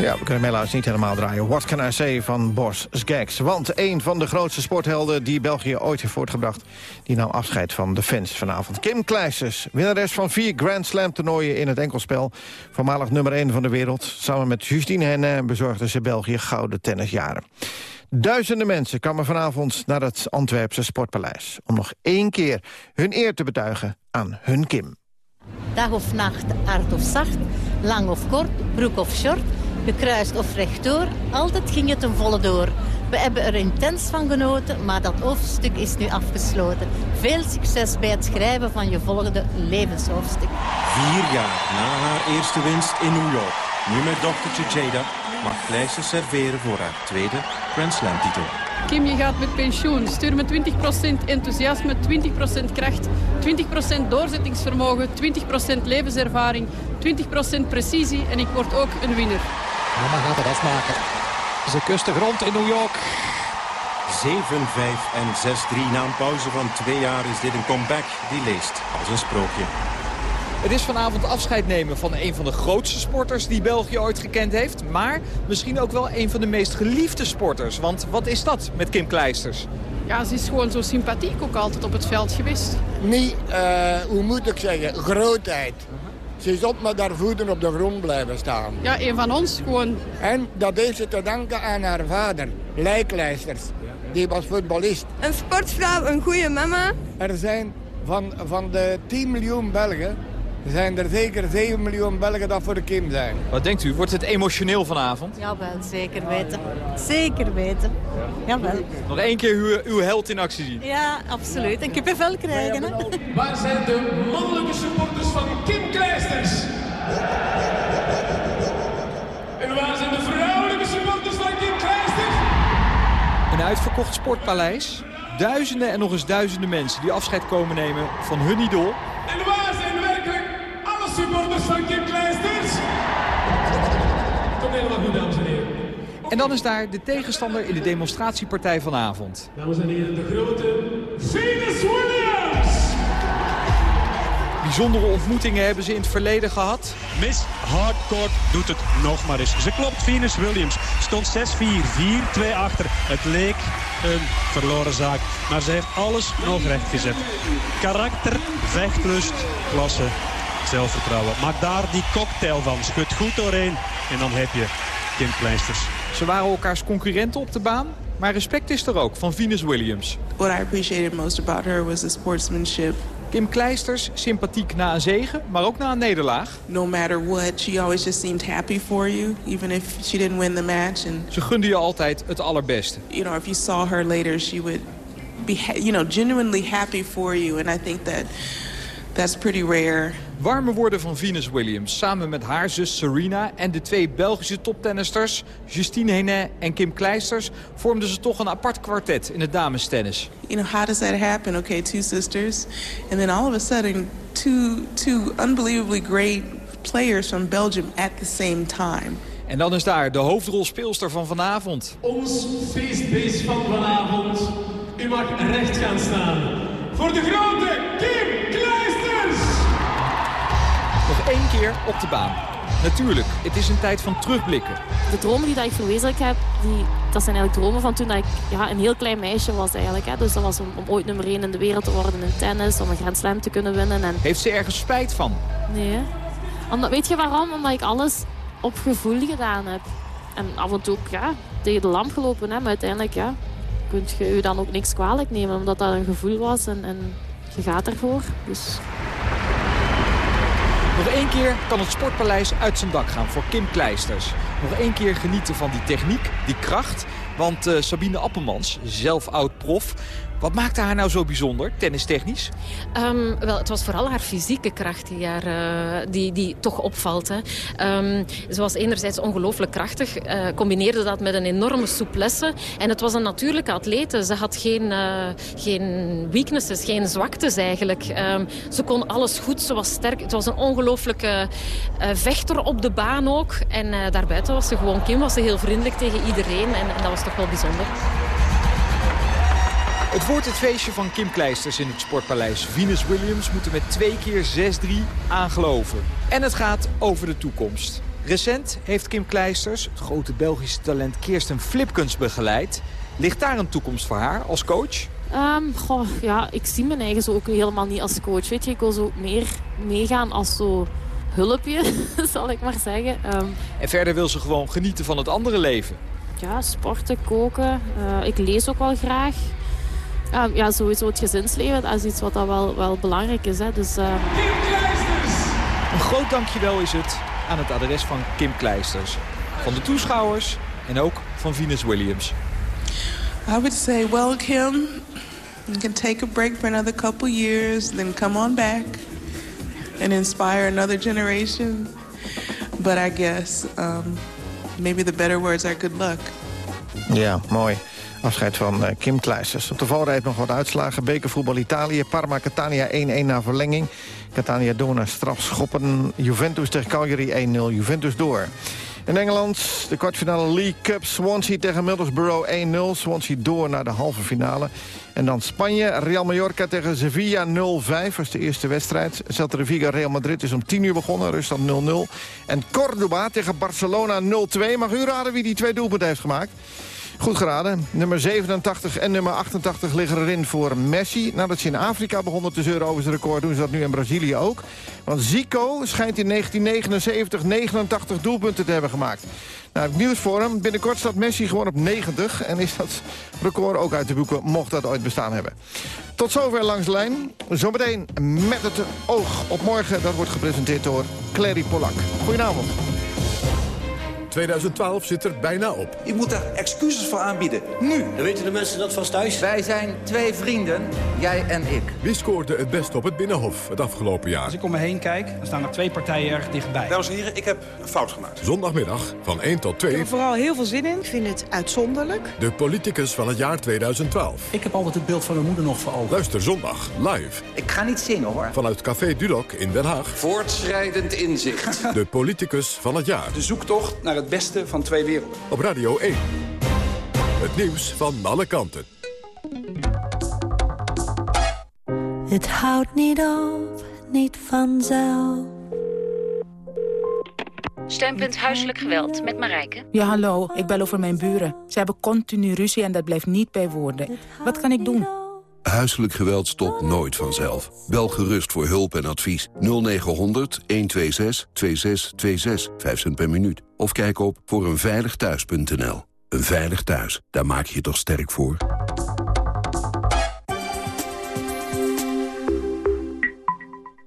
Ja, we kunnen helaas niet helemaal draaien. What can I say van Bos Skeks? Want een van de grootste sporthelden die België ooit heeft voortgebracht... die nam afscheid van de fans vanavond. Kim Kleisters, winnares van vier Grand Slam toernooien in het enkelspel. Voormalig nummer 1 van de wereld. Samen met Justine Henin bezorgde ze België gouden tennisjaren. Duizenden mensen kwamen vanavond naar het Antwerpse Sportpaleis... om nog één keer hun eer te betuigen aan hun Kim. Dag of nacht, hard of zacht, lang of kort, broek of short, gekruist of rechtdoor, altijd ging het een volle door. We hebben er intens van genoten, maar dat hoofdstuk is nu afgesloten. Veel succes bij het schrijven van je volgende levenshoofdstuk. Vier jaar na haar eerste winst in New York. Nu met dochtertje Jada mag Kleisters serveren voor haar tweede Grand Slam titel. Kim, je gaat met pensioen. Stuur me 20% enthousiasme, 20% kracht, 20% doorzettingsvermogen, 20% levenservaring, 20% precisie en ik word ook een winnaar. Mama gaat het afmaken. Ze kust de grond in New York. 7-5 en 6-3 na een pauze van twee jaar is dit een comeback die leest als een sprookje. Het is vanavond afscheid nemen van een van de grootste sporters die België ooit gekend heeft. Maar misschien ook wel een van de meest geliefde sporters. Want wat is dat met Kim Kleisters? Ja, ze is gewoon zo sympathiek ook altijd op het veld geweest. Niet, eh, hoe moet ik zeggen, grootheid. Ze is op met haar voeten op de grond blijven staan. Ja, een van ons gewoon. En dat heeft ze te danken aan haar vader, Lijkleisters. Die was voetballist. Een sportvrouw, een goede mama. Er zijn van, van de 10 miljoen Belgen... zijn er zeker 7 miljoen Belgen dat voor de Kim zijn. Wat denkt u? Wordt het emotioneel vanavond? Jawel, zeker weten. Zeker weten. Jawel. Nog één keer uw, uw held in actie zien. Ja, absoluut. En kippenvel krijgen, hè. Waar zijn de mannelijke supporters van Kim Kleisters? En waar zijn de vrouwelijke supporters van Kim Kleisters? Een uitverkocht sportpaleis. Duizenden en nog eens duizenden mensen die afscheid komen nemen van hun idool. En waar zijn supporters van Kim Kleisters? Komt helemaal goed, dames en heren. En dan is daar de tegenstander in de demonstratiepartij vanavond. Dames en heren, de grote Venus Williams! Bijzondere ontmoetingen hebben ze in het verleden gehad. Miss Hardcourt doet het nog maar eens. Ze klopt Venus Williams. Stond 6-4, 4-2 achter. Het leek een verloren zaak. Maar ze heeft alles nog rechtgezet. Karakter, vechtlust, klasse, zelfvertrouwen. Maak daar die cocktail van. Schud goed doorheen. En dan heb je Kim Kleisters. Ze waren elkaars concurrenten op de baan. Maar respect is er ook van Venus Williams. What I appreciated most about her was the sportsmanship. Kim Kleisters, sympathiek na een zege, maar ook na een nederlaag. No matter what, she always just seemed happy for you, even if she didn't win the match. And Ze gunde je altijd het allerbeste. you know, if you saw her later, she would be, you know, genuinely happy for you. And I think that that's pretty rare. Warme woorden van Venus Williams. Samen met haar zus Serena en de twee Belgische toptennisters... Justine Henin en Kim Kleisters... vormden ze toch een apart kwartet in het damestennis. You know, how does that happen? Okay, two sisters, and then all of a sudden, two two unbelievably great players from Belgium at the same time. En dan is daar de hoofdrolspeelster van vanavond. Ons feestbeest van vanavond. U mag recht gaan staan. Voor de grote Kim Kleisters! Nog één keer op de baan. Natuurlijk, het is een tijd van terugblikken. De dromen die dat ik verwezenlijk heb, die, dat zijn eigenlijk dromen van toen dat ik ja, een heel klein meisje was eigenlijk. Hè. Dus dat was om, om ooit nummer 1 in de wereld te worden in tennis, om een Grand Slam te kunnen winnen. En... Heeft ze ergens spijt van? Nee. Omdat, weet je waarom? Omdat ik alles op gevoel gedaan heb. En af en toe ook ja, tegen de lamp gelopen. Hè. Maar uiteindelijk ja, kunt je je dan ook niks kwalijk nemen. Omdat dat een gevoel was en, en je gaat ervoor. Dus... Nog één keer kan het Sportpaleis uit zijn dak gaan voor Kim Kleisters. Nog één keer genieten van die techniek, die kracht. Want eh, Sabine Appelmans, zelf oud-prof... Wat maakte haar nou zo bijzonder, tennistechnisch? Ehm, wel, het was vooral haar fysieke kracht die, haar, eh, die, die toch opvalt. Hè. Ehm, ze was enerzijds ongelooflijk krachtig, eh, combineerde dat met een enorme souplesse. En het was een natuurlijke atlete. Ze had geen, eh, geen weaknesses, geen zwaktes eigenlijk. Ehm, ze kon alles goed, ze was sterk. Het was een ongelooflijke vechter op de baan ook. En daarbuiten was ze gewoon Kim, was ze heel vriendelijk tegen iedereen. En, en dat was toch wel bijzonder. Het wordt het feestje van Kim Kleisters in het Sportpaleis. Venus Williams moet er met twee keer 6-3 aangeloven. En het gaat over de toekomst. Recent heeft Kim Kleisters het grote Belgische talent Kirsten Flipkens begeleid. Ligt daar een toekomst voor haar als coach? Goh, ja, ik zie mijn eigen zo ook helemaal niet als coach. Weet je, ik wil zo meer meegaan als zo hulpje, zal ik maar zeggen. Ehm, En verder wil ze gewoon genieten van het andere leven. ja, sporten, koken. Eh, ik lees ook wel graag. Ja, sowieso het gezinsleven, dat is iets wat dat wel, wel belangrijk is. Hè. Dus, ehm, Een groot dankjewel is het aan het adres van Kim Kleisters. Van de toeschouwers en ook van Venus Williams. I would say, well, Kim, you can take a break for another couple years, then come on back and inspire another generation. But I guess um, maybe the better words are good luck. Ja, mooi. Afscheid van eh, Kim Kleisters. Op de valreep nog wat uitslagen. Bekervoetbal Italië. Parma Catania 1-1 na verlenging. Catania door naar strafschoppen. Juventus tegen Cagliari 1-0. Juventus door. In Engeland de kwartfinale League Cup. Swansea tegen Middlesbrough 1-0. Swansea door naar de halve finale. En dan Spanje, Real Mallorca tegen Sevilla 0-5. was de eerste wedstrijd. Celta de Real Madrid is om 10 uur begonnen. Rusland 0-0. En Cordoba tegen Barcelona 0-2. Mag u raden wie die twee doelpunten heeft gemaakt? Goed geraden. Nummer 87 en nummer 88 liggen erin voor Messi. Nadat ze in Afrika begonnen te zeuren over zijn record... doen ze dat nu in Brazilië ook. Want Zico schijnt in 1979 89 doelpunten te hebben gemaakt. Nou, ik nieuws voor hem. Binnenkort staat Messi gewoon op 90. En is dat record ook uit de boeken, mocht dat ooit bestaan hebben. Tot zover langs de lijn. Zometeen met het oog op morgen. Dat wordt gepresenteerd door Clary Polak. Goedenavond. 2012 zit er bijna op. Je moet daar excuses voor aanbieden. Nu. Dan weten de mensen dat vast thuis. Wij zijn twee vrienden, jij en ik. Wie scoorde het best op het Binnenhof het afgelopen jaar? Als ik om me heen kijk, dan staan er twee partijen erg dichtbij. Dames en heren, ik heb een fout gemaakt. Zondagmiddag van 1 tot Ik 2. heb er vooral heel veel zin in. Ik vind het uitzonderlijk. De politicus van het jaar 2012. Ik heb altijd het beeld van mijn moeder nog voor ogen. Luister zondag live Ik ga niet zingen hoor. vanuit Café Dudok in Den Haag. Voortschrijdend inzicht. De politicus van het jaar. De zoektocht naar het beste van twee werelden. Op Radio 1. Het nieuws van alle kanten. Het houdt niet op, niet vanzelf. Steunpunt Huiselijk Geweld met Marijke. Ja, hallo. Ik bel over mijn buren. Ze hebben continu ruzie en dat blijft niet bij woorden. Wat kan ik doen? Huiselijk geweld stopt nooit vanzelf. Bel gerust voor hulp en advies. 0900 126 2626, 5 cent per minuut. Of kijk op voor eenveiligthuis.nl. Een veilig thuis, daar maak je je toch sterk voor?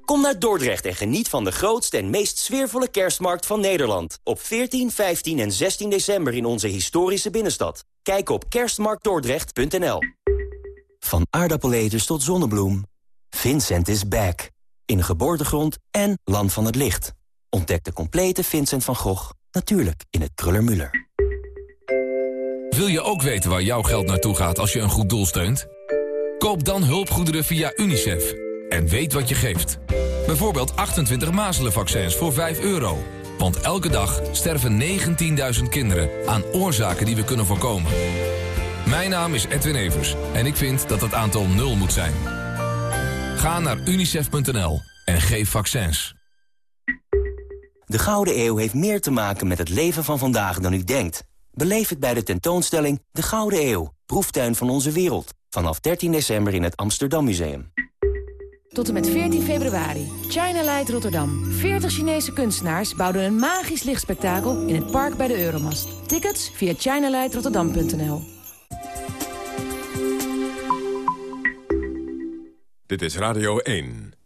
Kom naar Dordrecht en geniet van de grootste en meest sfeervolle kerstmarkt van Nederland. Op 14, 15 en 16 december in onze historische binnenstad. Kijk op kerstmarktdordrecht.nl Van aardappeleters tot zonnebloem. Vincent is back. In geboortegrond en land van het licht. Ontdek de complete Vincent van Gogh, natuurlijk in het Kruller-Müller. Wil je ook weten waar jouw geld naartoe gaat als je een goed doel steunt? Koop dan hulpgoederen via UNICEF. En weet wat je geeft. Bijvoorbeeld 28 mazelenvaccins voor 5 euro. Want elke dag sterven 19.000 kinderen aan oorzaken die we kunnen voorkomen. Mijn naam is Edwin Evers en ik vind dat het aantal nul moet zijn. Ga naar unicef.nl en geef vaccins. De Gouden Eeuw heeft meer te maken met het leven van vandaag dan u denkt. Beleef het bij de tentoonstelling De Gouden Eeuw, proeftuin van onze wereld. Vanaf 13 december in het Amsterdam Museum. Tot en met 14 februari. China Light Rotterdam. 40 Chinese kunstenaars bouwden een magisch lichtspektakel in het park bij de Euromast. Tickets via chinalightrotterdam.nl. Dit is Radio 1.